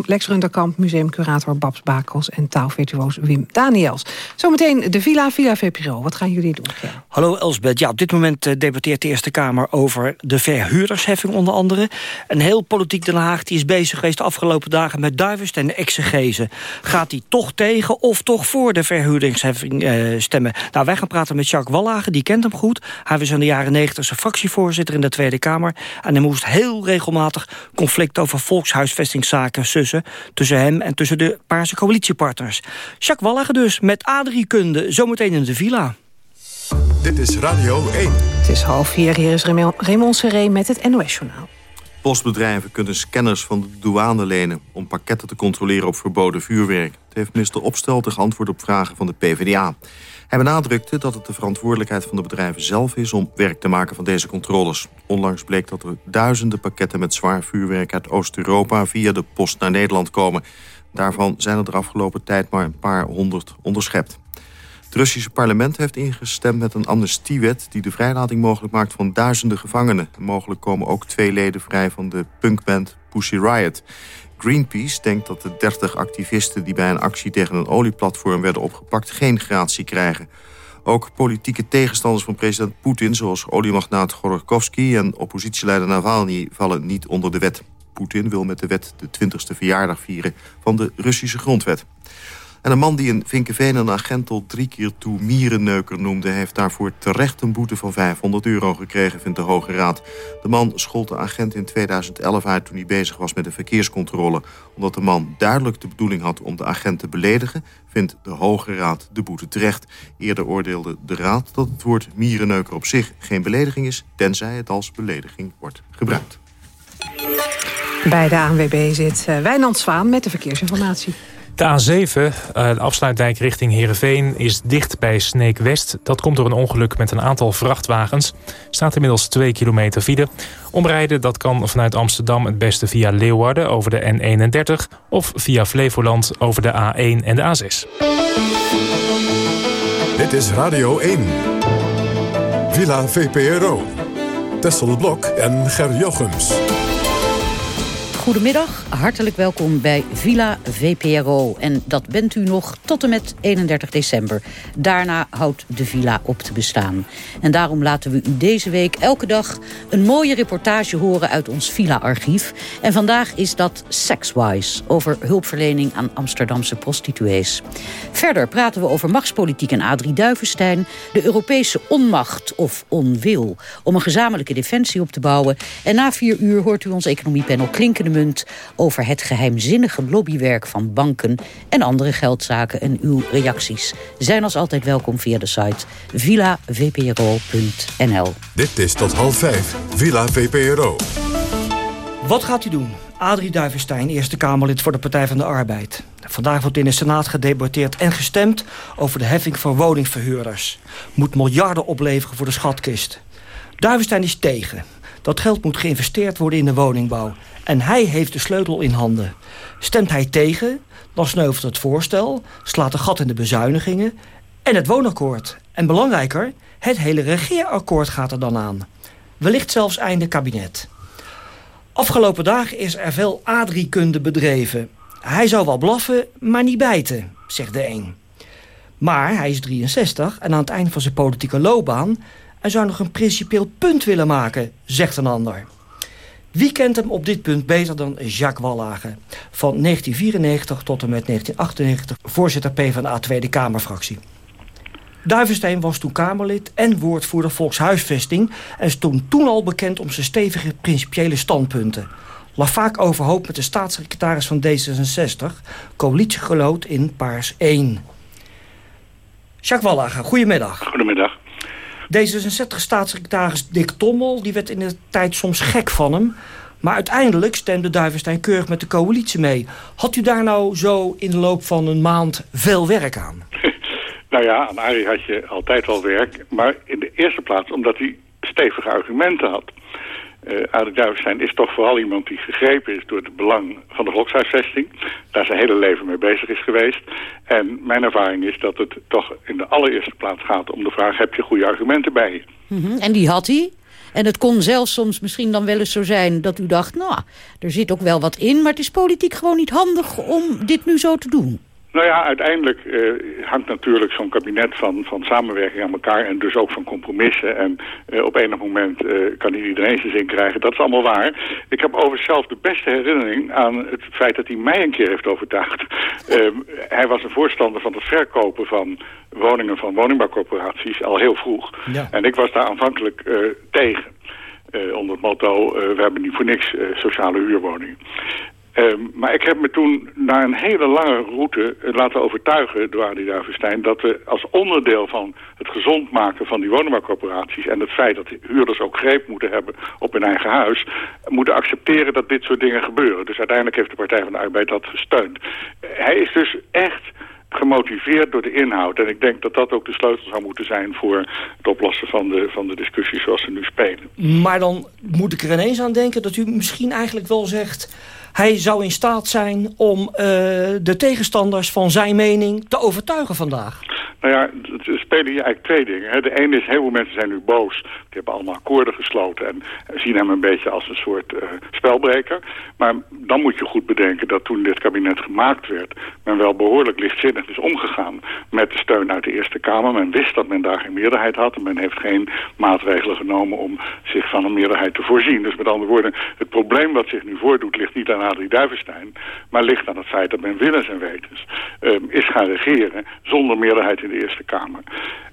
Speaker 2: Lex Runderkamp, museumcurator Babs Bakels... en taalvirtuoos Wim Daniels. Zometeen de Villa, Villa VPRO. Wat gaan jullie doen?
Speaker 19: Hallo Elsbeth. Ja, op dit moment uh, debatteert de Eerste Kamer over de verhuurdersheffing onder andere. Een heel politiek Den Haag die is bezig geweest de afgelopen dagen... met Duivest en exegese. Gaat hij toch tegen of toch voor de verhuurdersheffing uh, stemmen? Nou, wij gaan praten met Jacques Wallagen, die kent hem goed. Goed. Hij was in de jaren negentig zijn fractievoorzitter in de Tweede Kamer. En er moest heel regelmatig conflict over volkshuisvestingszaken sussen... tussen hem en tussen de Paarse coalitiepartners. Jacques Wallager dus, met Adriekunde, zometeen in de villa.
Speaker 1: Dit is Radio 1.
Speaker 2: Het is half vier, hier is Raymond Seré met het NOS-journaal.
Speaker 4: Postbedrijven kunnen scanners van de douane lenen... om pakketten te controleren op verboden vuurwerk. Het heeft minister Opstelten geantwoord op vragen van de PvdA. Hij benadrukte dat het de verantwoordelijkheid van de bedrijven zelf is... om werk te maken van deze controles. Onlangs bleek dat er duizenden pakketten met zwaar vuurwerk... uit Oost-Europa via de post naar Nederland komen. Daarvan zijn er de afgelopen tijd maar een paar honderd onderschept. Het Russische parlement heeft ingestemd met een amnestiewet... die de vrijlating mogelijk maakt van duizenden gevangenen. Mogelijk komen ook twee leden vrij van de punkband Pussy Riot. Greenpeace denkt dat de 30 activisten... die bij een actie tegen een olieplatform werden opgepakt... geen gratie krijgen. Ook politieke tegenstanders van president Poetin... zoals oliemagnaat Gorokhovsky en oppositieleider Navalny... vallen niet onder de wet. Poetin wil met de wet de 20ste verjaardag vieren van de Russische grondwet. En een man die in Vinkeveen een agent tot drie keer toe mierenneuker noemde... heeft daarvoor terecht een boete van 500 euro gekregen, vindt de Hoge Raad. De man schold de agent in 2011 uit toen hij bezig was met de verkeerscontrole. Omdat de man duidelijk de bedoeling had om de agent te beledigen... vindt de Hoge Raad de boete terecht. Eerder oordeelde de Raad dat het woord mierenneuker op zich geen belediging is... tenzij het als belediging wordt gebruikt.
Speaker 2: Bij de ANWB zit uh, Wijnand Zwaan met de verkeersinformatie.
Speaker 20: De A7, eh, de afsluitdijk richting Heerenveen, is dicht bij Sneek West. Dat komt door een ongeluk met een aantal vrachtwagens. Staat inmiddels 2 kilometer file. Omrijden dat kan vanuit Amsterdam het beste via Leeuwarden over de N31... of via Flevoland over de A1 en de A6.
Speaker 1: Dit is Radio 1. Villa VPRO. Tessel Blok en Ger Jochems.
Speaker 21: Goedemiddag, hartelijk welkom bij Villa VPRO. En dat bent u nog tot en met 31 december. Daarna houdt de villa op te bestaan. En daarom laten we u deze week elke dag een mooie reportage horen uit ons villa-archief. En vandaag is dat Sexwise, over hulpverlening aan Amsterdamse prostituees. Verder praten we over machtspolitiek en Adrie Duivenstein... de Europese onmacht of onwil om een gezamenlijke defensie op te bouwen. En na vier uur hoort u ons economiepanel Klinkende Over het geheimzinnige lobbywerk van banken en andere geldzaken. En uw reacties zijn als altijd welkom via de site villavpro.nl.
Speaker 1: Dit is tot half vijf, Villa VPRO.
Speaker 19: Wat gaat u doen? Adrie Duivenstein, Eerste Kamerlid voor de Partij van de Arbeid. Vandaag wordt in de Senaat gedebatteerd en gestemd over de heffing voor woningverhuurders. Moet miljarden opleveren voor de schatkist. Duivenstein is tegen. Dat geld moet geïnvesteerd worden in de woningbouw. En hij heeft de sleutel in handen. Stemt hij tegen, dan sneuvelt het voorstel... slaat een gat in de bezuinigingen en het woonakkoord. En belangrijker, het hele regeerakkoord gaat er dan aan. Wellicht zelfs einde kabinet. Afgelopen dagen is er veel adriekunde bedreven. Hij zou wel blaffen, maar niet bijten, zegt de een. Maar hij is 63 en aan het eind van zijn politieke loopbaan... en zou nog een principieel punt willen maken, zegt een ander. Wie kent hem op dit punt beter dan Jacques Wallagen? Van 1994 tot en met 1998 voorzitter PvdA Tweede Kamerfractie. Duivenstein was toen Kamerlid en woordvoerder Volkshuisvesting... en stond toen al bekend om zijn stevige principiële standpunten. Lag vaak overhoop met de staatssecretaris van D66... coalitiegeloot in Paars 1. Jacques Wallagen, goedemiddag.
Speaker 22: Goedemiddag.
Speaker 19: D66-staatssecretaris Dick Tommel die werd in de tijd soms gek van hem. Maar uiteindelijk stemde Duivenstein keurig met de coalitie mee. Had u daar nou zo in de loop van een maand veel werk aan?
Speaker 22: nou ja, aan Arie had je altijd wel werk. Maar in de eerste plaats omdat hij stevige argumenten had. Uh, Arie Duivenstein is toch vooral iemand die gegrepen is door het belang van de volkshuisvesting. Daar zijn hele leven mee bezig is geweest. En mijn ervaring is dat het toch in de allereerste plaats gaat om de vraag... heb je goede argumenten bij je?
Speaker 21: -hmm. En die had hij? En het kon zelfs soms misschien dan wel eens zo zijn dat u dacht... nou, er zit ook wel wat in, maar het is politiek gewoon niet handig om dit nu zo te doen.
Speaker 22: Nou ja, uiteindelijk uh, hangt natuurlijk zo'n kabinet van, van samenwerking aan elkaar en dus ook van compromissen. En uh, op enig moment uh, kan niet iedereen zijn zin krijgen. Dat is allemaal waar. Ik heb overigens zelf de beste herinnering aan het feit dat hij mij een keer heeft overtuigd. Ehm, hij was een voorstander van het verkopen van woningen van woningbouwcorporaties al heel vroeg. Ja. En ik was daar aanvankelijk tegen. onder het motto, we hebben niet voor niks sociale huurwoningen. Um, maar ik heb me toen na een hele lange route laten overtuigen door Adi Duivenstein... dat we als onderdeel van het gezond maken van die woningbouwcorporaties... en het feit dat huurders ook greep moeten hebben op hun eigen huis... moeten accepteren dat dit soort dingen gebeuren. Dus uiteindelijk heeft de Partij van de Arbeid dat gesteund. Hij is dus echt gemotiveerd door de inhoud. En ik denk dat dat ook de sleutel zou moeten zijn... voor het oplossen van de, van de discussies zoals ze nu spelen.
Speaker 19: Maar dan moet ik er ineens aan denken dat u misschien eigenlijk wel zegt hij zou in staat zijn om uh, de tegenstanders van zijn mening te overtuigen vandaag.
Speaker 22: Nou ja, er spelen hier eigenlijk twee dingen. De ene is, heel veel mensen zijn nu boos. Die hebben allemaal akkoorden gesloten en zien hem een beetje als een soort uh, spelbreker. Maar dan moet je goed bedenken dat toen dit kabinet gemaakt werd... men wel behoorlijk lichtzinnig is omgegaan met de steun uit de Eerste Kamer. Men wist dat men daar geen meerderheid had en men heeft geen maatregelen genomen om zich van een meerderheid te voorzien. Dus met andere woorden, het probleem wat zich nu voordoet ligt niet aan Adrie Duivenstein... maar ligt aan het feit dat men willens en wetens uh, is gaan regeren zonder meerderheid in de Eerste Kamer.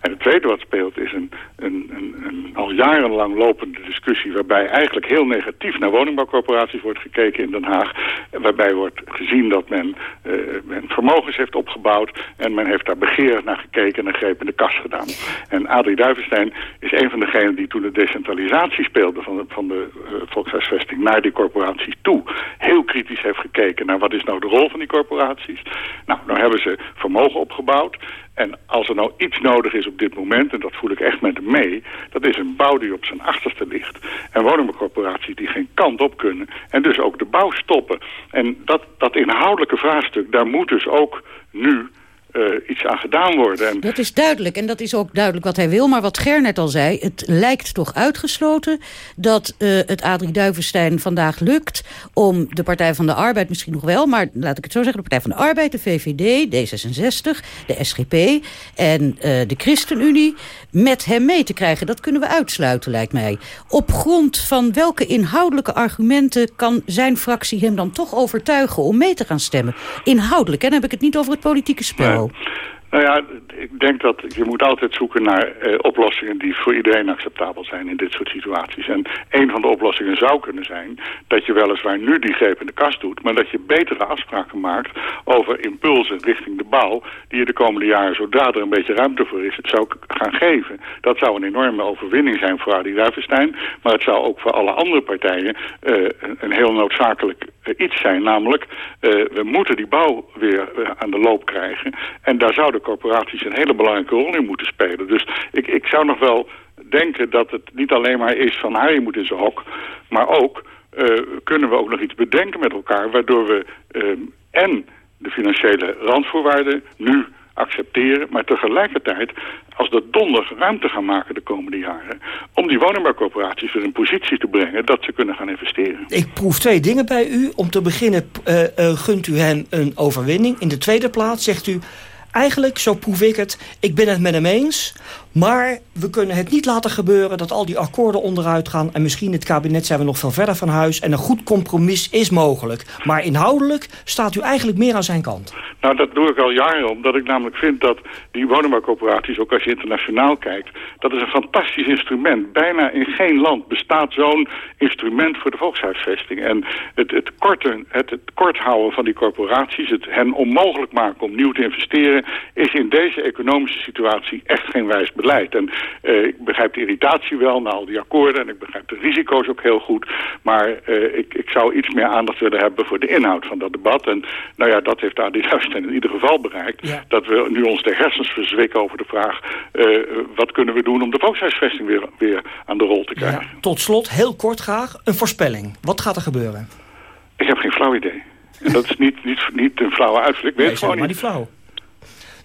Speaker 22: En het tweede wat speelt is een, een, een, een, al jarenlang lopende discussie... waarbij eigenlijk heel negatief naar woningbouwcorporaties wordt gekeken in Den Haag. Waarbij wordt gezien dat men, uh, men vermogens heeft opgebouwd... en men heeft daar begeerig naar gekeken en een greep in de kast gedaan. En Adrie Duivenstein is een van degenen die toen de decentralisatie speelde... van de, van de uh, volkshuisvesting naar die corporaties toe... heel kritisch heeft gekeken naar wat is nou de rol van die corporaties. Nou, nou hebben ze vermogen opgebouwd... En als er nou iets nodig is op dit moment, en dat voel ik echt met hem mee... dat is een bouw die op zijn achterste ligt. En woningcorporaties die geen kant op kunnen. En dus ook de bouw stoppen. En dat, dat inhoudelijke vraagstuk, daar moet dus ook nu uh, iets aan gedaan worden. En...
Speaker 21: Dat is duidelijk en dat is ook duidelijk wat hij wil. Maar wat Ger net al zei, het lijkt toch uitgesloten... dat uh, het Adrie Duivenstein vandaag lukt om de Partij van de Arbeid misschien nog wel... maar laat ik het zo zeggen, de Partij van de Arbeid, de VVD, D66, de SGP en uh, de ChristenUnie... met hem mee te krijgen. Dat kunnen we uitsluiten, lijkt mij. Op grond van welke inhoudelijke argumenten kan zijn fractie hem dan toch overtuigen... om mee te gaan stemmen? Inhoudelijk, en dan heb ik het niet over het politieke spel.
Speaker 22: Nou ja, ik denk dat je moet altijd zoeken naar uh, oplossingen die voor iedereen acceptabel zijn in dit soort situaties. En een van de oplossingen zou kunnen zijn dat je weliswaar nu die greep in de kast doet, maar dat je betere afspraken maakt over impulsen richting de bouw die je de komende jaren, zodra er een beetje ruimte voor is, het zou gaan geven. Dat zou een enorme overwinning zijn voor Adi Duivenstein, maar het zou ook voor alle andere partijen uh, een, een, heel noodzakelijk iets zijn. Namelijk, we moeten die bouw weer aan de loop krijgen en daar zouden corporaties een hele belangrijke rol in moeten spelen. Dus ik, ik zou nog wel denken dat het niet alleen maar is van hij moet in zijn hok, maar ook uh, kunnen we ook nog iets bedenken met elkaar, waardoor we uh, en de financiële randvoorwaarden nu accepteren, maar tegelijkertijd als de donder ruimte gaan maken de komende jaren... om die woningbouwcorporaties weer in positie te brengen dat ze kunnen gaan investeren.
Speaker 19: Ik proef twee dingen bij u. Om te beginnen uh, uh, gunt u hen een overwinning. In de tweede plaats zegt u eigenlijk, zo proef ik het, ik ben het met hem eens... maar we kunnen het niet laten gebeuren dat al die akkoorden onderuit gaan... en misschien het kabinet zijn we nog veel verder van huis... en een goed compromis is mogelijk. Maar inhoudelijk staat u eigenlijk meer aan zijn kant.
Speaker 22: Nou, dat doe ik al jaren omdat ik namelijk vind dat die woningbouwcorporaties... ook als je internationaal kijkt, dat is een fantastisch instrument. Bijna in geen land bestaat zo'n instrument voor de volkshuisvesting. En het, het, korten, het, het kort houden van die corporaties, het hen onmogelijk maken om nieuw te investeren is in deze economische situatie echt geen wijs beleid. En uh, ik begrijp de irritatie wel na al die akkoorden en ik begrijp de risico's ook heel goed. Maar uh, ik, ik zou iets meer aandacht willen hebben voor de inhoud van dat debat. En nou ja, dat heeft Adi Duivenstein in ieder geval bereikt. Ja. Dat we nu ons de hersens verzwikken over de vraag... Uh, wat kunnen we doen om de volkshuisvesting weer, weer aan de rol te krijgen. Ja.
Speaker 19: Tot slot, heel kort graag, een voorspelling. Wat gaat er gebeuren?
Speaker 22: Ik heb geen flauw idee. En dat is niet, niet, niet een flauwe uitvlucht. Ik weet
Speaker 19: nee,
Speaker 22: gewoon
Speaker 19: maar
Speaker 22: niet.
Speaker 19: die flauw.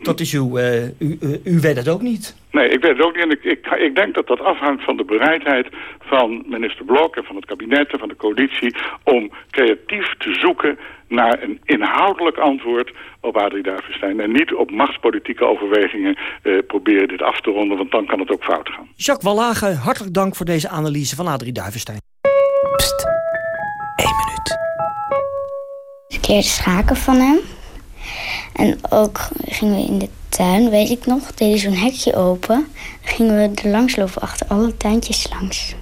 Speaker 19: Dat is uw... Uh, u, uh, u weet het ook niet.
Speaker 22: Nee, ik weet het ook niet. En ik, ik, ik, denk dat dat afhangt van de bereidheid van minister Blok en van het kabinet en van de coalitie... om creatief te zoeken naar een inhoudelijk antwoord op Adrie Duivenstein. En niet op machtspolitieke overwegingen uh, proberen dit af te ronden, want dan kan het ook fout gaan.
Speaker 19: Jacques Wallage, hartelijk dank voor deze analyse van Adrie Duivenstein.
Speaker 23: Pst, één minuut.
Speaker 24: Ik leerde schaken van hem. En ook gingen we in de tuin, weet ik nog, deden zo'n hekje open. Gingen we er langs lopen achter alle tuintjes langs.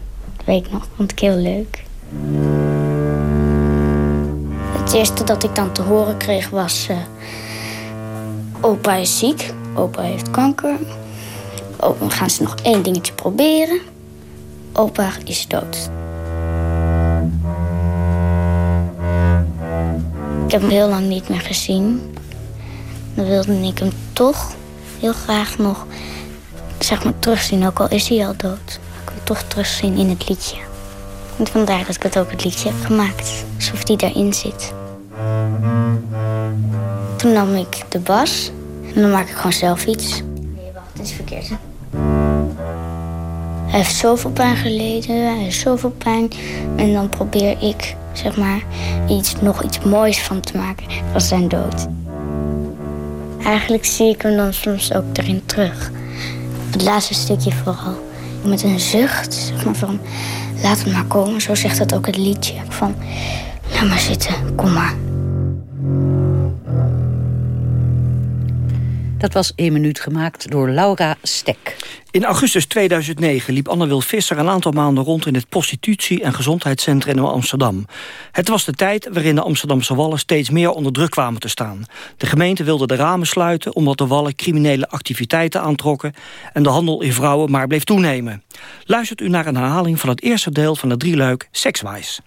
Speaker 24: Weet ik nog, vond ik heel leuk. Het eerste dat ik dan te horen kreeg was... Uh, opa is ziek, opa heeft kanker. Opa, gaan ze nog één dingetje proberen. Opa is dood. Ik heb hem heel lang niet meer gezien. Dan wilde ik hem toch heel graag nog zeg maar, terugzien. Ook al is hij al dood. Ik wil toch terugzien in het liedje. En vandaar dat ik het ook het liedje heb gemaakt. Alsof die daarin zit. Toen nam ik de bas. En dan maak ik gewoon zelf iets. Nee, wacht, dit is verkeerd. Hij heeft zoveel pijn geleden. Hij heeft zoveel pijn. En dan probeer ik, zeg maar, iets, nog iets moois van te maken. Is zijn dood. Eigenlijk zie ik hem dan soms ook erin terug. Het laatste stukje vooral. Met een zucht, zeg maar van, laat het maar komen. Zo zegt dat ook het liedje. Van, laat maar zitten, kom maar.
Speaker 21: Dat was één minuut gemaakt door Laura Stek.
Speaker 19: In augustus 2009 liep Anne-Wil Visser een aantal maanden rond... in het prostitutie- en gezondheidscentrum in Amsterdam. Het was de tijd waarin de Amsterdamse wallen steeds meer onder druk kwamen te staan. De gemeente wilde de ramen sluiten omdat de wallen criminele activiteiten aantrokken... en de handel in vrouwen maar bleef toenemen. Luistert u naar een herhaling van het eerste deel van het drieluik Sexwise.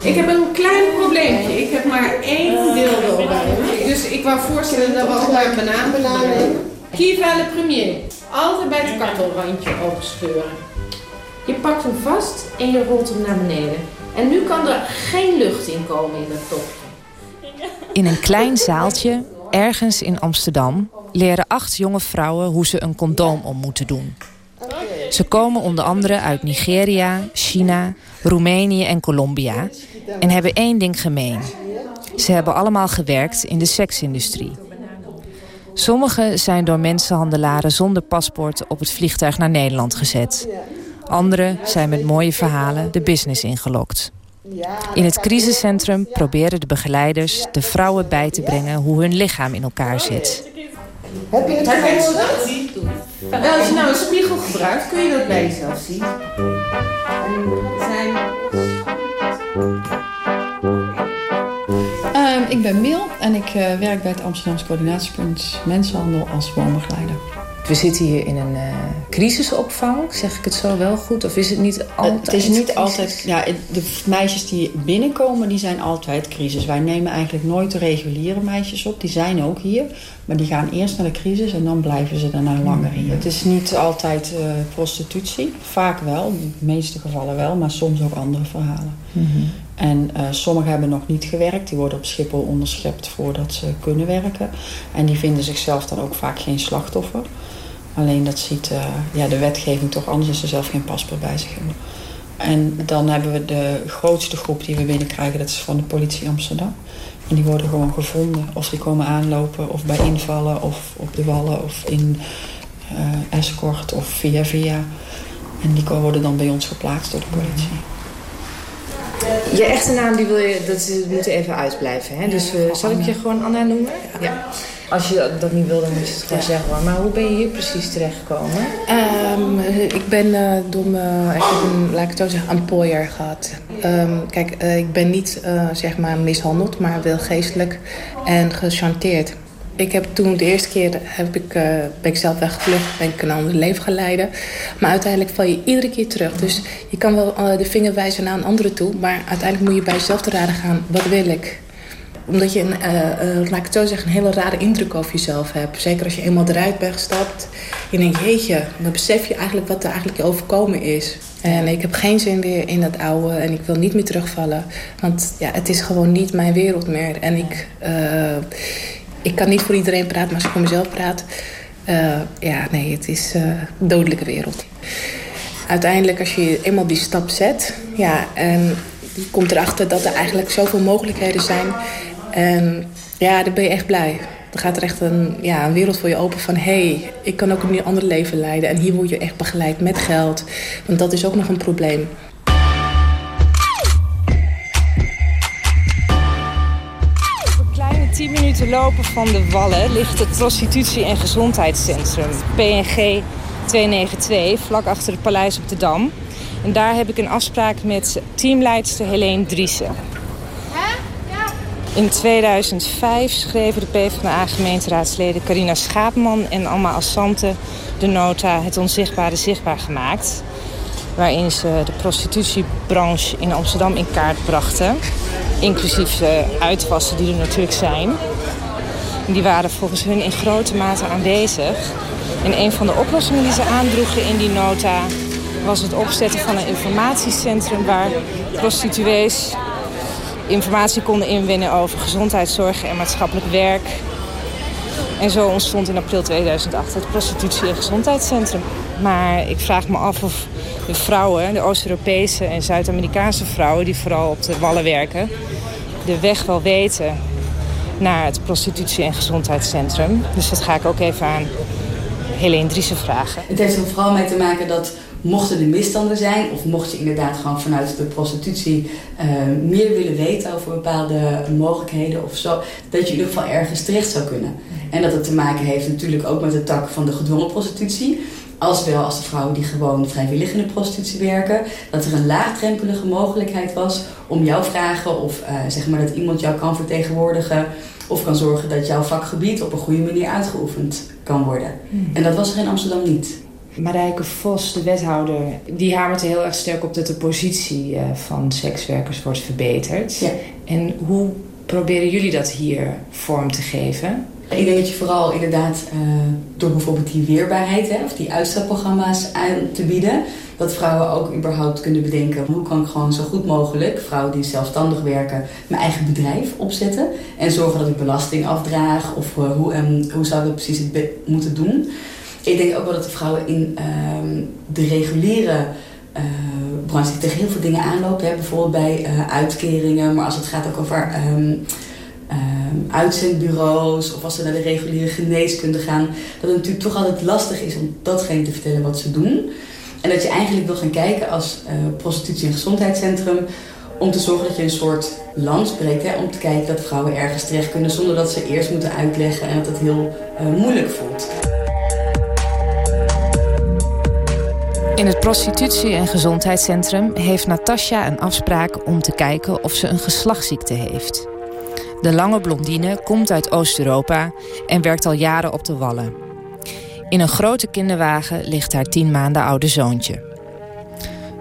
Speaker 25: Ik heb een klein probleempje. Ik heb maar één deel bij Dus ik wou voorstellen dat we ook maar banaan bananen. Kiva le premier. Altijd bij het kartelrandje openscheuren. Je pakt hem vast en je rolt hem naar beneden. En nu kan er geen lucht in komen in het topje.
Speaker 26: In een klein zaaltje, ergens in Amsterdam... leren acht jonge vrouwen hoe ze een condoom om moeten doen. Ze komen onder andere uit Nigeria, China, Roemenië en Colombia... en hebben één ding gemeen. Ze hebben allemaal gewerkt in de seksindustrie. Sommigen zijn door mensenhandelaren zonder paspoort op het vliegtuig naar Nederland gezet. Anderen zijn met mooie verhalen de business ingelokt. In het crisiscentrum proberen de begeleiders de vrouwen bij te brengen hoe hun lichaam in elkaar zit.
Speaker 25: Heb je het gevoeld? Wel, als je nou een spiegel gebruikt, kun je dat bij jezelf zien. Zijn...
Speaker 27: Uh, ik ben Mil en ik uh, werk bij het Amsterdamse Coördinatiepunt Mensenhandel als woonbegeleider.
Speaker 26: We zitten hier in een uh, crisisopvang, zeg ik het zo wel goed? Of is het niet altijd
Speaker 27: Het is niet altijd... Ja, de meisjes die binnenkomen, die zijn altijd crisis. Wij nemen eigenlijk nooit de reguliere meisjes op. Die zijn ook hier. Maar die gaan eerst naar de crisis en dan blijven ze daarna langer hier. Het is niet altijd uh, prostitutie. Vaak wel, in de meeste gevallen wel. Maar soms ook andere verhalen. Mm -hmm. En uh, sommigen hebben nog niet gewerkt. Die worden op Schiphol onderschept voordat ze kunnen werken. En die vinden zichzelf dan ook vaak geen slachtoffer. Alleen dat ziet uh, ja, de wetgeving toch anders als ze zelf geen paspoort bij zich hebben. En dan hebben we de grootste groep die we binnenkrijgen. Dat is van de politie Amsterdam. En die worden gewoon gevonden. Of die komen aanlopen of bij invallen of op de wallen of in uh, escort of via via. En die worden dan bij ons geplaatst door de politie.
Speaker 26: Je echte naam die wil je, dat moet even uitblijven. Hè? Dus uh, zal ik je gewoon Anna noemen? Ja. Als je dat niet wil, dan moet je het gewoon ja. zeggen hoor. Maar hoe ben je hier precies terechtgekomen?
Speaker 27: Um, ik ben uh, door ik heb een, laat ik het zo zeggen, een pooier gehad. Um, kijk, uh, ik ben niet uh, zeg maar mishandeld, maar wel geestelijk en gechanteerd. Ik heb toen de eerste keer heb ik, uh, ben ik zelf weggevlucht, ben ik een ander leven gaan leiden. Maar uiteindelijk val je iedere keer terug. Dus je kan wel uh, de vinger wijzen naar een andere toe, maar uiteindelijk moet je bij jezelf te raden gaan, wat wil ik? Omdat je, een, uh, laat ik het zo zeggen, een hele rare indruk over jezelf hebt. Zeker als je eenmaal eruit bent gestapt. Je denkt, jeetje, dan besef je eigenlijk wat er eigenlijk overkomen is. En ik heb geen zin meer in dat oude en ik wil niet meer terugvallen. Want ja, het is gewoon niet mijn wereld meer. En ik,
Speaker 28: Ik kan niet voor iedereen praten, maar als ik voor mezelf praat... Uh, ja, nee, het is uh, een dodelijke wereld. Uiteindelijk, als je eenmaal die stap zet... Ja, en je komt erachter dat er eigenlijk zoveel mogelijkheden zijn... En ja, dan ben je echt blij. Dan gaat er echt een, ja, een wereld voor je open van... hé, hey, ik kan ook een ander leven leiden. En hier word je echt begeleid met geld. Want dat is ook nog een probleem.
Speaker 26: 10 minuten lopen van de Wallen... ligt het Prostitutie- en Gezondheidscentrum, PNG 292... vlak achter het paleis op de Dam. En daar heb ik een afspraak met teamleidster Helene Driessen. In 2005 schreven de PvdA-gemeenteraadsleden Carina Schaapman en Alma Assante de nota Het Onzichtbare Zichtbaar gemaakt. Waarin ze de prostitutiebranche in Amsterdam in kaart brachten. Inclusief de uitwassen die er natuurlijk zijn. Die waren volgens hun in grote mate aanwezig. En een van de oplossingen die ze aandroegen in die nota was het opzetten van een informatiecentrum waar prostituees informatie konden inwinnen over gezondheidszorg en maatschappelijk werk. En zo ontstond in april 2008 het Prostitutie- en Gezondheidscentrum. Maar ik vraag me af of de vrouwen, de Oost-Europese en Zuid-Amerikaanse vrouwen... die vooral op de wallen werken, de weg wel weten naar het Prostitutie- en Gezondheidscentrum. Dus dat ga ik ook even aan Helene Driessen vragen.
Speaker 29: Het heeft er vooral mee te maken dat mochten er misstanden zijn... of mocht je inderdaad gewoon vanuit de prostitutie uh, meer willen weten over bepaalde mogelijkheden of zo... dat je in ieder geval ergens terecht zou kunnen. En dat het te maken heeft natuurlijk ook met de tak van de gedwongen prostitutie... als wel als de vrouwen die gewoon vrijwillig in de prostitutie werken... dat er een laagdrempelige mogelijkheid was om jouw vragen... of uh, zeg maar dat iemand jou kan vertegenwoordigen... of kan zorgen dat jouw vakgebied op een goede manier uitgeoefend kan worden.
Speaker 26: Hmm.
Speaker 29: En dat was er in Amsterdam niet.
Speaker 26: Marijke Vos, de wethouder, die hamert heel erg sterk op dat de positie uh, van sekswerkers wordt verbeterd.
Speaker 29: Ja.
Speaker 26: En hoe proberen jullie dat hier vorm te geven?
Speaker 29: Ik denk dat je vooral inderdaad uh, door bijvoorbeeld die weerbaarheid hè, of die uitstelprogramma's aan te bieden... dat vrouwen ook überhaupt kunnen bedenken... hoe kan ik gewoon zo goed mogelijk, vrouwen die zelfstandig werken... mijn eigen bedrijf opzetten en zorgen dat ik belasting afdraag... of uh, hoe, um, hoe zou ik dat precies het moeten doen... Ik denk ook wel dat de vrouwen in uh, de reguliere uh, branche tegen heel veel dingen aanlopen. Hè? Bijvoorbeeld bij uitkeringen, maar als het gaat ook over um, uitzendbureaus of als ze naar de reguliere geneeskunde gaan, dat het natuurlijk toch altijd lastig is om datgene te vertellen wat ze doen. En dat je eigenlijk wil gaan kijken als uh, prostitutie- en gezondheidscentrum om te zorgen dat je een soort lans breekt. Hè, om te kijken dat vrouwen ergens terecht kunnen zonder dat ze eerst moeten uitleggen en dat het heel moeilijk voelt.
Speaker 26: In het prostitutie- en gezondheidscentrum heeft Natasja een afspraak om te kijken of ze een geslachtsziekte heeft. De lange blondine komt uit Oost-Europa en werkt al jaren op de Wallen. In een grote kinderwagen ligt haar tien maanden oude zoontje.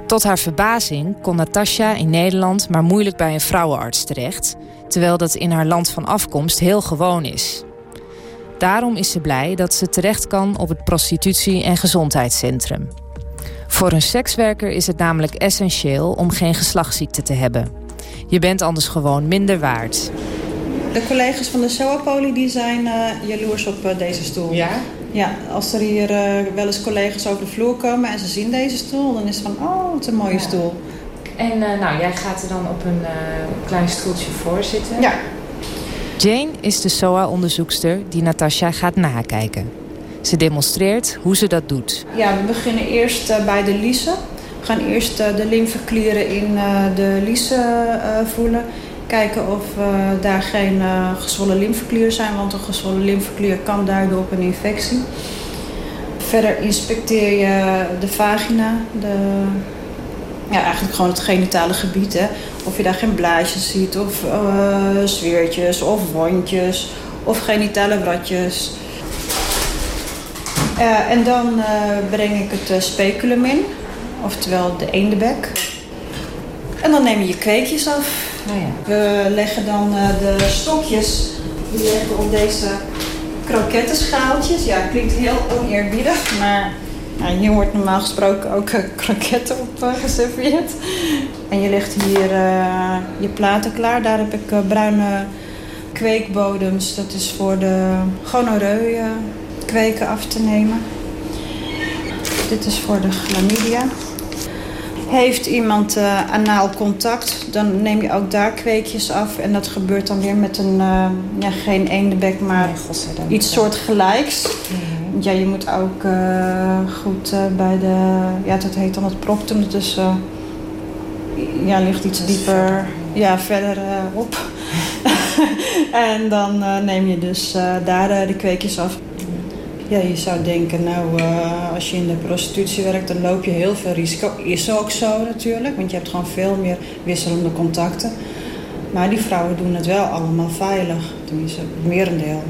Speaker 26: Tot haar verbazing kon Natasja in Nederland maar moeilijk bij een vrouwenarts terecht... terwijl dat in haar land van afkomst heel gewoon is. Daarom is ze blij dat ze terecht kan op het prostitutie- en gezondheidscentrum. Voor een sekswerker is het namelijk essentieel om geen geslachtsziekte te hebben. Je bent anders gewoon minder waard.
Speaker 30: De collega's van de SOA-poli die zijn uh, jaloers op uh, deze stoel.
Speaker 26: Ja?
Speaker 30: Ja, als er hier uh, wel eens collega's over de vloer komen en ze zien deze stoel... dan is het van, oh, wat een mooie ja. stoel.
Speaker 26: En nou, jij gaat er dan op een klein stoeltje voor zitten?
Speaker 30: Ja.
Speaker 26: Jane is de SOA-onderzoekster die Natasja gaat nakijken. Ze demonstreert hoe ze dat doet.
Speaker 30: Ja, we beginnen eerst uh, bij de liezen. We gaan eerst uh, de lymfeklieren in uh, de liezen voelen. Kijken of daar geen gezwollen lymfeklieren zijn, want een gezwollen lymfeklier kan duiden op een infectie. Verder inspecteer je de vagina, de, ja, eigenlijk gewoon het genitale gebied. Hè. Of je daar geen blaasjes ziet, of zweertjes, of wondjes, of genitale wratjes. Uh, en dan uh, breng ik het uh, speculum in, oftewel de eendebek. En dan neem je je kweekjes af.
Speaker 26: Oh ja.
Speaker 30: We leggen dan de stokjes, die leggen op deze krokettenschaaltjes. Ja, klinkt heel oneerbiedig, maar nou, hier wordt normaal gesproken ook kroketten op geserveerd. En je legt hier je platen klaar. Daar heb ik bruine kweekbodems. Dat is voor de gonoreu kweken af te nemen. Dit is voor de chlamydia. Heeft iemand uh, anaal contact, dan neem je ook daar kweekjes af. En dat gebeurt dan weer met een, uh, ja, geen eendebek, maar nee, iets soortgelijks. Mm Ja, je moet ook uh, goed bij de, ja, dat heet dan het proctum. Dus ja, ligt iets dieper, ja, verder op. en dan neem je dus daar de kweekjes af. Ja, je zou denken, nou, uh, als je in de prostitutie werkt, dan loop je heel veel risico. Is ook zo natuurlijk, want je hebt gewoon veel meer wisselende contacten. Maar die vrouwen doen het wel allemaal veilig, tenminste het merendeel.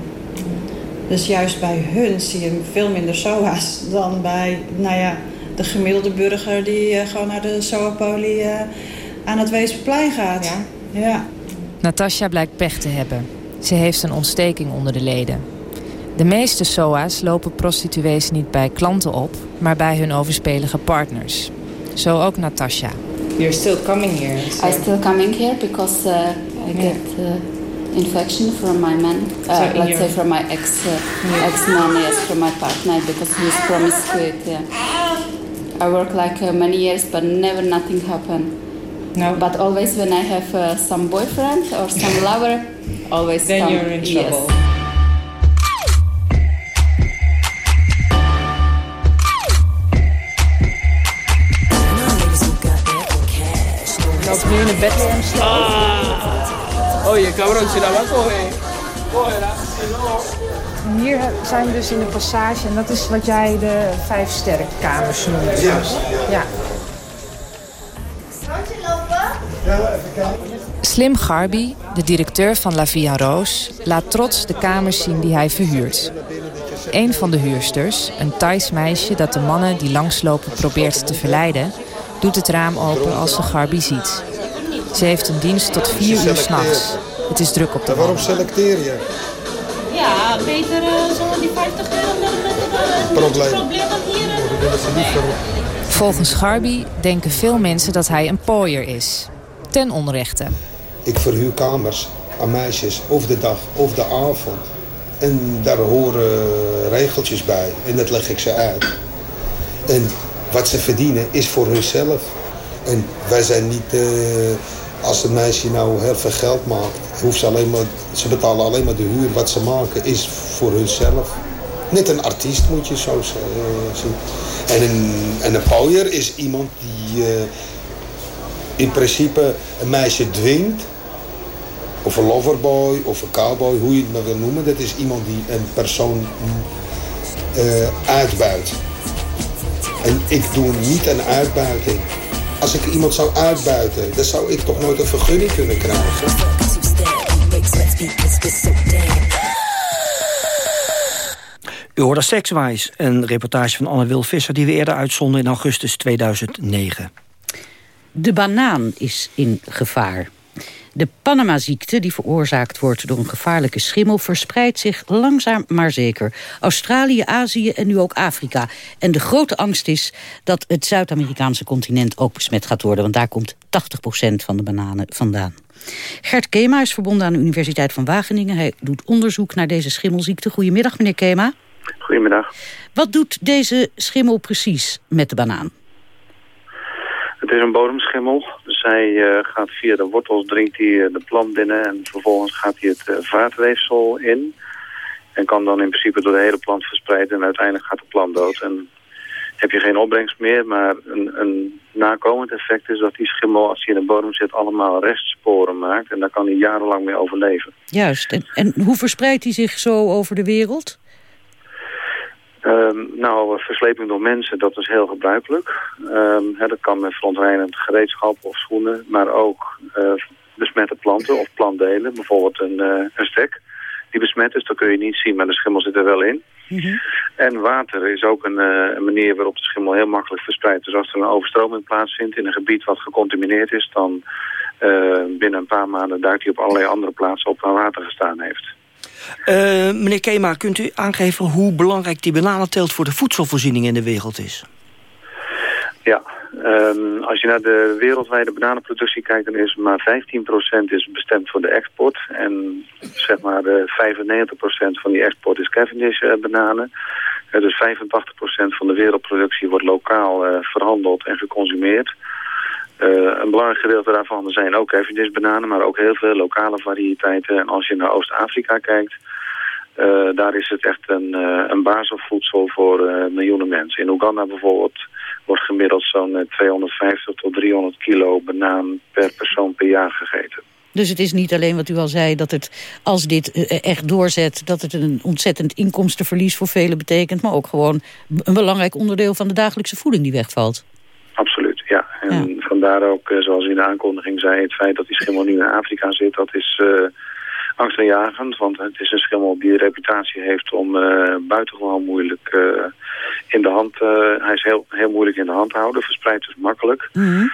Speaker 30: Dus juist bij hun zie je veel minder SOA's dan bij, nou ja, de gemiddelde burger die uh, gewoon naar de SOA-poli uh, aan het Weesperplein gaat. Ja. ja.
Speaker 26: Natasja blijkt pech te hebben. Ze heeft een ontsteking onder de leden. De meeste SOA's lopen prostituees niet bij klanten op, maar bij hun overspelige partners. Zo ook Natasha.
Speaker 31: You're still coming here.
Speaker 32: So. I still coming here because uh, I get uh, infection from my man. Uh, so let's say from my ex uh, ex man, yes, from my partner because he's promiscuous. Yeah. I work like uh, many years, but never nothing happened.
Speaker 31: No.
Speaker 32: But always when I have uh, some boyfriend or some lover, always
Speaker 31: then
Speaker 32: come.
Speaker 31: you're in trouble.
Speaker 32: Yes.
Speaker 31: Ah.
Speaker 33: Oye, cabrón, si la va a coger,
Speaker 2: Hier zijn we dus in de passage en dat is wat jij de vijf sterrenkamers noemt.
Speaker 33: Ja.
Speaker 2: ja.
Speaker 26: Slim Garbi, de directeur van La Via Roos, laat trots de kamers zien die hij verhuurt. Een van de huursters, een Thais meisje dat de mannen die langslopen probeert te verleiden, doet het raam open als ze Garbi ziet. Ze heeft een dienst tot vier uur s'nachts. Het is druk op de
Speaker 34: Waarom selecteer je?
Speaker 35: Ja, beter uh, zo die 50 euro met het
Speaker 34: probleem.
Speaker 35: probleem hier.
Speaker 26: Volgens Garbi denken veel mensen dat hij een pooier is. Ten onrechte.
Speaker 34: Ik verhuur kamers aan meisjes of de dag of de avond. En daar horen regeltjes bij. En dat leg ik ze uit. En wat ze verdienen is voor hunzelf. En wij zijn niet... Uh, als een meisje nou heel veel geld maakt... Hoeft ze, alleen maar, ze betalen alleen maar de huur. Wat ze maken is voor hunzelf. Net een artiest moet je zo uh, zien. En een, en een pooier is iemand die... Uh, in principe een meisje dwingt... Of een loverboy, of een cowboy, hoe je het maar wil noemen. Dat is iemand die een persoon uitbuit. En ik doe niet een uitbuiting. Als ik iemand zou uitbuiten, dan zou ik toch nooit een vergunning kunnen krijgen.
Speaker 19: U hoorde Sekswijs, een reportage van Anne Wil Visser... die we eerder uitzonden in augustus 2009.
Speaker 21: De banaan is in gevaar. De Panama-ziekte, die veroorzaakt wordt door een gevaarlijke schimmel... verspreidt zich langzaam maar zeker. Australië, Azië en nu ook Afrika. En de grote angst is dat het Zuid-Amerikaanse continent ook besmet gaat worden... want daar komt 80% van de bananen vandaan. Gert Kema is verbonden aan de Universiteit van Wageningen. Hij doet onderzoek naar deze schimmelziekte. Goedemiddag, meneer Kema.
Speaker 36: Goedemiddag.
Speaker 21: Wat doet deze schimmel precies met de banaan?
Speaker 36: Het is een bodemschimmel. Dus hij uh, gaat via de wortels, dringt hij de plant binnen en vervolgens gaat hij het uh, vaatweefsel in. En kan dan in principe door de hele plant verspreiden en uiteindelijk gaat de plant dood. En heb je geen opbrengst meer, maar een, een nakomend effect is dat die schimmel, als hij in de bodem zit, allemaal restsporen maakt. En daar kan hij jarenlang mee overleven.
Speaker 21: Juist. En hoe verspreidt hij zich zo over de wereld?
Speaker 36: Um, nou, versleping door mensen, dat is heel gebruikelijk. Um, hè, dat kan met verontreinigend gereedschap of schoenen, maar ook uh, besmette planten of plantdelen. Bijvoorbeeld een, uh, een stek die besmet is, dat kun je niet zien, maar de schimmel zit er wel in. Mm -hmm. En water is ook een, uh, een, manier waarop de schimmel heel makkelijk verspreidt. Dus als er een overstroming plaatsvindt in een gebied wat gecontamineerd is, dan binnen een paar maanden duikt hij op allerlei andere plaatsen op waar water gestaan heeft.
Speaker 19: Uh, meneer Kema, kunt u aangeven hoe belangrijk die bananenteelt voor de voedselvoorziening in de wereld is?
Speaker 36: Ja, Ehm, als je naar de wereldwijde bananenproductie kijkt, dan is maar 15% is bestemd voor de export. En zeg maar de 95% van die export is Cavendish uh, bananen. Dus 85% van de wereldproductie wordt lokaal verhandeld en geconsumeerd. Een belangrijk gedeelte daarvan zijn ook bananen, maar ook heel veel lokale variëteiten. En als je naar Oost-Afrika kijkt, daar is het echt een, een basisvoedsel voor miljoenen mensen. In Oeganda bijvoorbeeld wordt gemiddeld zo'n 250 tot 300 kilo banaan per persoon per jaar gegeten.
Speaker 21: Dus het is niet alleen wat u al zei, dat het als dit echt doorzet... dat het een ontzettend inkomstenverlies voor velen betekent... maar ook gewoon een belangrijk onderdeel van de dagelijkse voeding die wegvalt.
Speaker 36: En ja. vandaar ook, zoals u in de aankondiging zei... het feit dat die schimmel nu in Afrika zit, dat is... Uh, angstaanjagend, want het is een schimmel die de reputatie heeft om uh, buitengewoon moeilijk uh, in de hand... Hij is heel, heel moeilijk in de hand te houden, verspreidt dus makkelijk.
Speaker 21: Mm -hmm.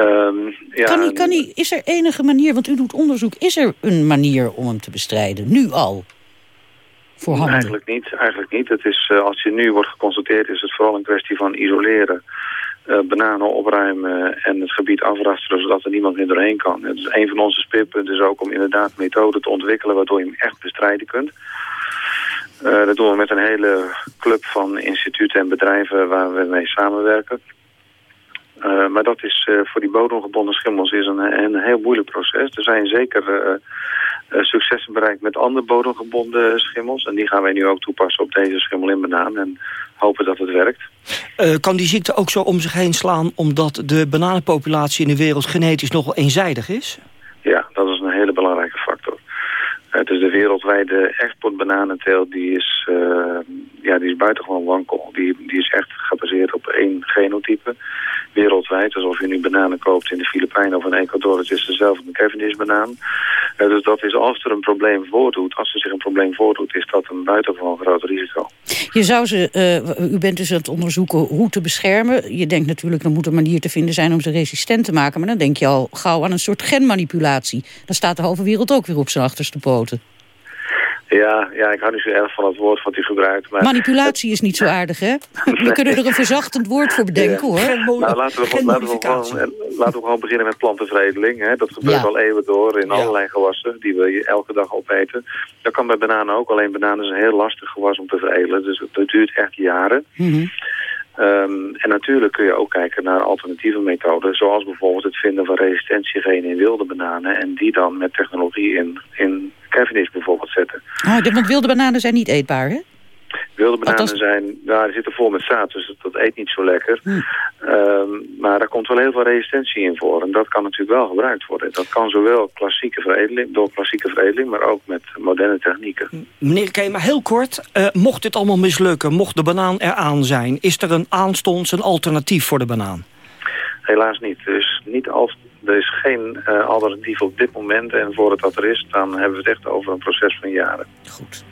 Speaker 36: um, ja,
Speaker 21: kan hij, kan is er enige manier, want u doet onderzoek... is er een manier om hem te bestrijden, nu al? Voorhanden?
Speaker 36: Eigenlijk niet, eigenlijk niet. Het is, als je nu wordt geconstateerd is het vooral een kwestie van isoleren... Uh, bananen opruimen en het gebied afrasteren zodat er niemand meer doorheen kan. Dus een van onze speerpunten is ook om inderdaad methoden te ontwikkelen waardoor je hem echt bestrijden kunt. Uh, dat doen we met een hele club van instituten en bedrijven waar we mee samenwerken. Uh, maar dat is voor die bodemgebonden schimmels is een, een heel moeilijk proces. Er zijn zeker successen bereikt met andere bodemgebonden schimmels. En die gaan wij nu ook toepassen op deze schimmel in banaan. En hopen dat het werkt.
Speaker 19: Uh, kan die ziekte ook zo om zich heen slaan... omdat de bananenpopulatie in de wereld genetisch nogal eenzijdig is?
Speaker 36: Ja, dat is een hele belangrijke factor. Uh, dus de wereldwijde exportbananenteelt die is, uh, ja, die is buitengewoon wankel. Die, die is echt gebaseerd op één genotype. Wereldwijd, dus of je nu bananen koopt in de Filipijnen of in Ecuador... het is dezelfde Cavendish banaan. Uh, dus dat is als er een probleem voordoet, als er zich een probleem voordoet... is dat een buitengewoon groot risico.
Speaker 21: Je zou ze, uh, u bent dus aan het onderzoeken hoe te beschermen. Je denkt natuurlijk, er moet een manier te vinden zijn om ze resistent te maken. Maar dan denk je al gauw aan een soort genmanipulatie. Dan staat de halve wereld ook weer op zijn achterste poten.
Speaker 36: Ja, ja, ik hou niet zo erg van het woord wat u gebruikt. Maar...
Speaker 21: Manipulatie is niet zo aardig, hè? We kunnen er een verzachtend woord voor bedenken,
Speaker 36: ja.
Speaker 21: hoor.
Speaker 36: Nou, laten, we, laten, we gewoon, laten we gewoon beginnen met plantenveredeling. Hè. Dat gebeurt ja. al eeuwen door in ja. allerlei gewassen die we elke dag opeten. Dat kan bij bananen ook, alleen bananen is een heel lastig gewas om te veredelen. Dus het duurt echt jaren.
Speaker 21: Mm -hmm.
Speaker 36: Um, en natuurlijk kun je ook kijken naar alternatieve methoden, zoals bijvoorbeeld het vinden van resistentiegenen in wilde bananen en die dan met technologie in, in bijvoorbeeld zetten.
Speaker 21: Oh, want wilde bananen zijn niet eetbaar, hè?
Speaker 36: Wilde bananen Althans... zijn, nou, die zitten vol met zaad, dus dat, dat eet niet zo lekker.
Speaker 21: Hm.
Speaker 36: Um, maar daar komt wel heel veel resistentie in voor. En dat kan natuurlijk wel gebruikt worden. Dat kan zowel klassieke veredeling, door klassieke veredeling, maar ook met moderne technieken.
Speaker 19: Meneer Kee, maar heel kort, uh, mocht dit allemaal mislukken, mocht de banaan eraan zijn, is er een aanstonds een alternatief voor de banaan?
Speaker 36: Helaas niet. Dus niet als, er is geen uh, alternatief op dit moment. En voordat dat er is, dan hebben we het echt over een proces van jaren.
Speaker 21: Goed.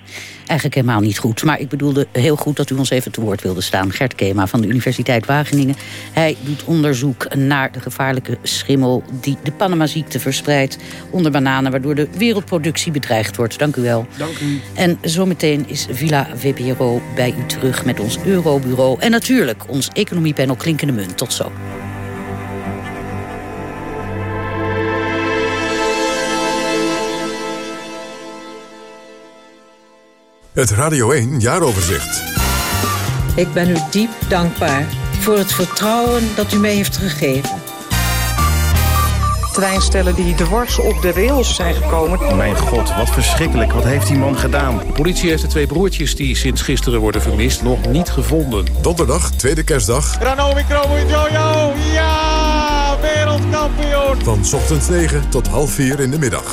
Speaker 21: Eigenlijk helemaal niet goed. Maar ik bedoelde heel goed dat u ons even te woord wilde staan. Gert Kema van de Universiteit Wageningen. Hij doet onderzoek naar de gevaarlijke schimmel... die de Panama-ziekte verspreidt onder bananen... waardoor de wereldproductie bedreigd wordt. Dank u wel.
Speaker 19: Dank u.
Speaker 21: En zometeen is Villa VPRO bij u terug met ons Eurobureau. En natuurlijk ons economiepanel Klinkende Munt. Tot zo.
Speaker 1: Het Radio 1 Jaaroverzicht.
Speaker 33: Ik ben u diep dankbaar voor het vertrouwen dat u mij heeft gegeven.
Speaker 37: Treinstellen die dwars op de rails zijn gekomen.
Speaker 38: Mijn god, wat verschrikkelijk. Wat heeft die man gedaan?
Speaker 39: De politie heeft de twee broertjes die sinds gisteren worden vermist nog niet gevonden.
Speaker 1: Donderdag, tweede kerstdag.
Speaker 40: Ranomi Jojo, ja! Wereldkampioen!
Speaker 1: Van ochtends 9 tot half 4 in de middag.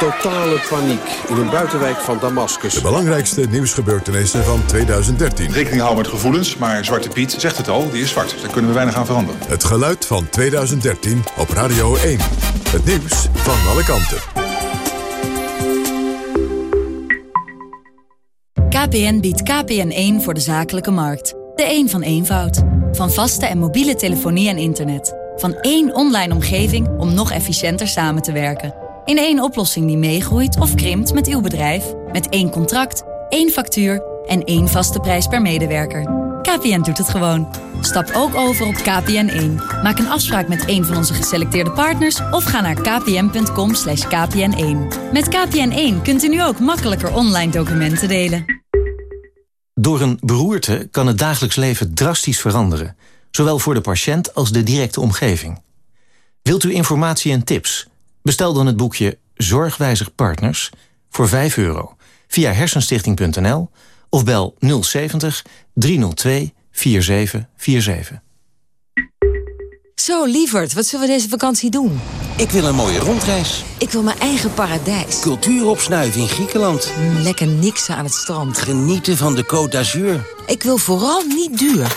Speaker 40: Totale paniek in een buitenwijk van Damascus.
Speaker 1: De belangrijkste nieuwsgebeurtenissen van 2013.
Speaker 41: Rekening houden met gevoelens, maar Zwarte Piet zegt het al, die is zwart. Daar kunnen we weinig aan veranderen.
Speaker 1: Het geluid van 2013 op Radio 1. Het nieuws van alle kanten.
Speaker 42: KPN biedt KPN1 voor de zakelijke markt. De een van eenvoud. Van vaste en mobiele telefonie en internet. Van één online omgeving om nog efficiënter samen te werken. In één oplossing die meegroeit of krimpt met uw bedrijf. Met één contract, één factuur en één vaste prijs per medewerker. KPN doet het gewoon. Stap ook over op KPN1. Maak een afspraak met een van onze geselecteerde partners... of ga naar kpn.com kpn1. Met KPN1 kunt u nu ook makkelijker online documenten delen.
Speaker 43: Door een beroerte kan het dagelijks leven drastisch veranderen. Zowel voor de patiënt als de directe omgeving. Wilt u informatie en tips? Bestel dan het boekje Zorgwijzig Partners voor 5 euro via hersenstichting.nl of bel 070 302 4747.
Speaker 12: Zo, lieverd, wat zullen we deze vakantie doen?
Speaker 10: Ik wil een mooie rondreis.
Speaker 12: Ik wil mijn eigen paradijs.
Speaker 10: Cultuur opsnuiven in Griekenland.
Speaker 12: Mm, lekker niksen aan het strand.
Speaker 10: Genieten van de Côte d'Azur.
Speaker 12: Ik wil vooral niet duur.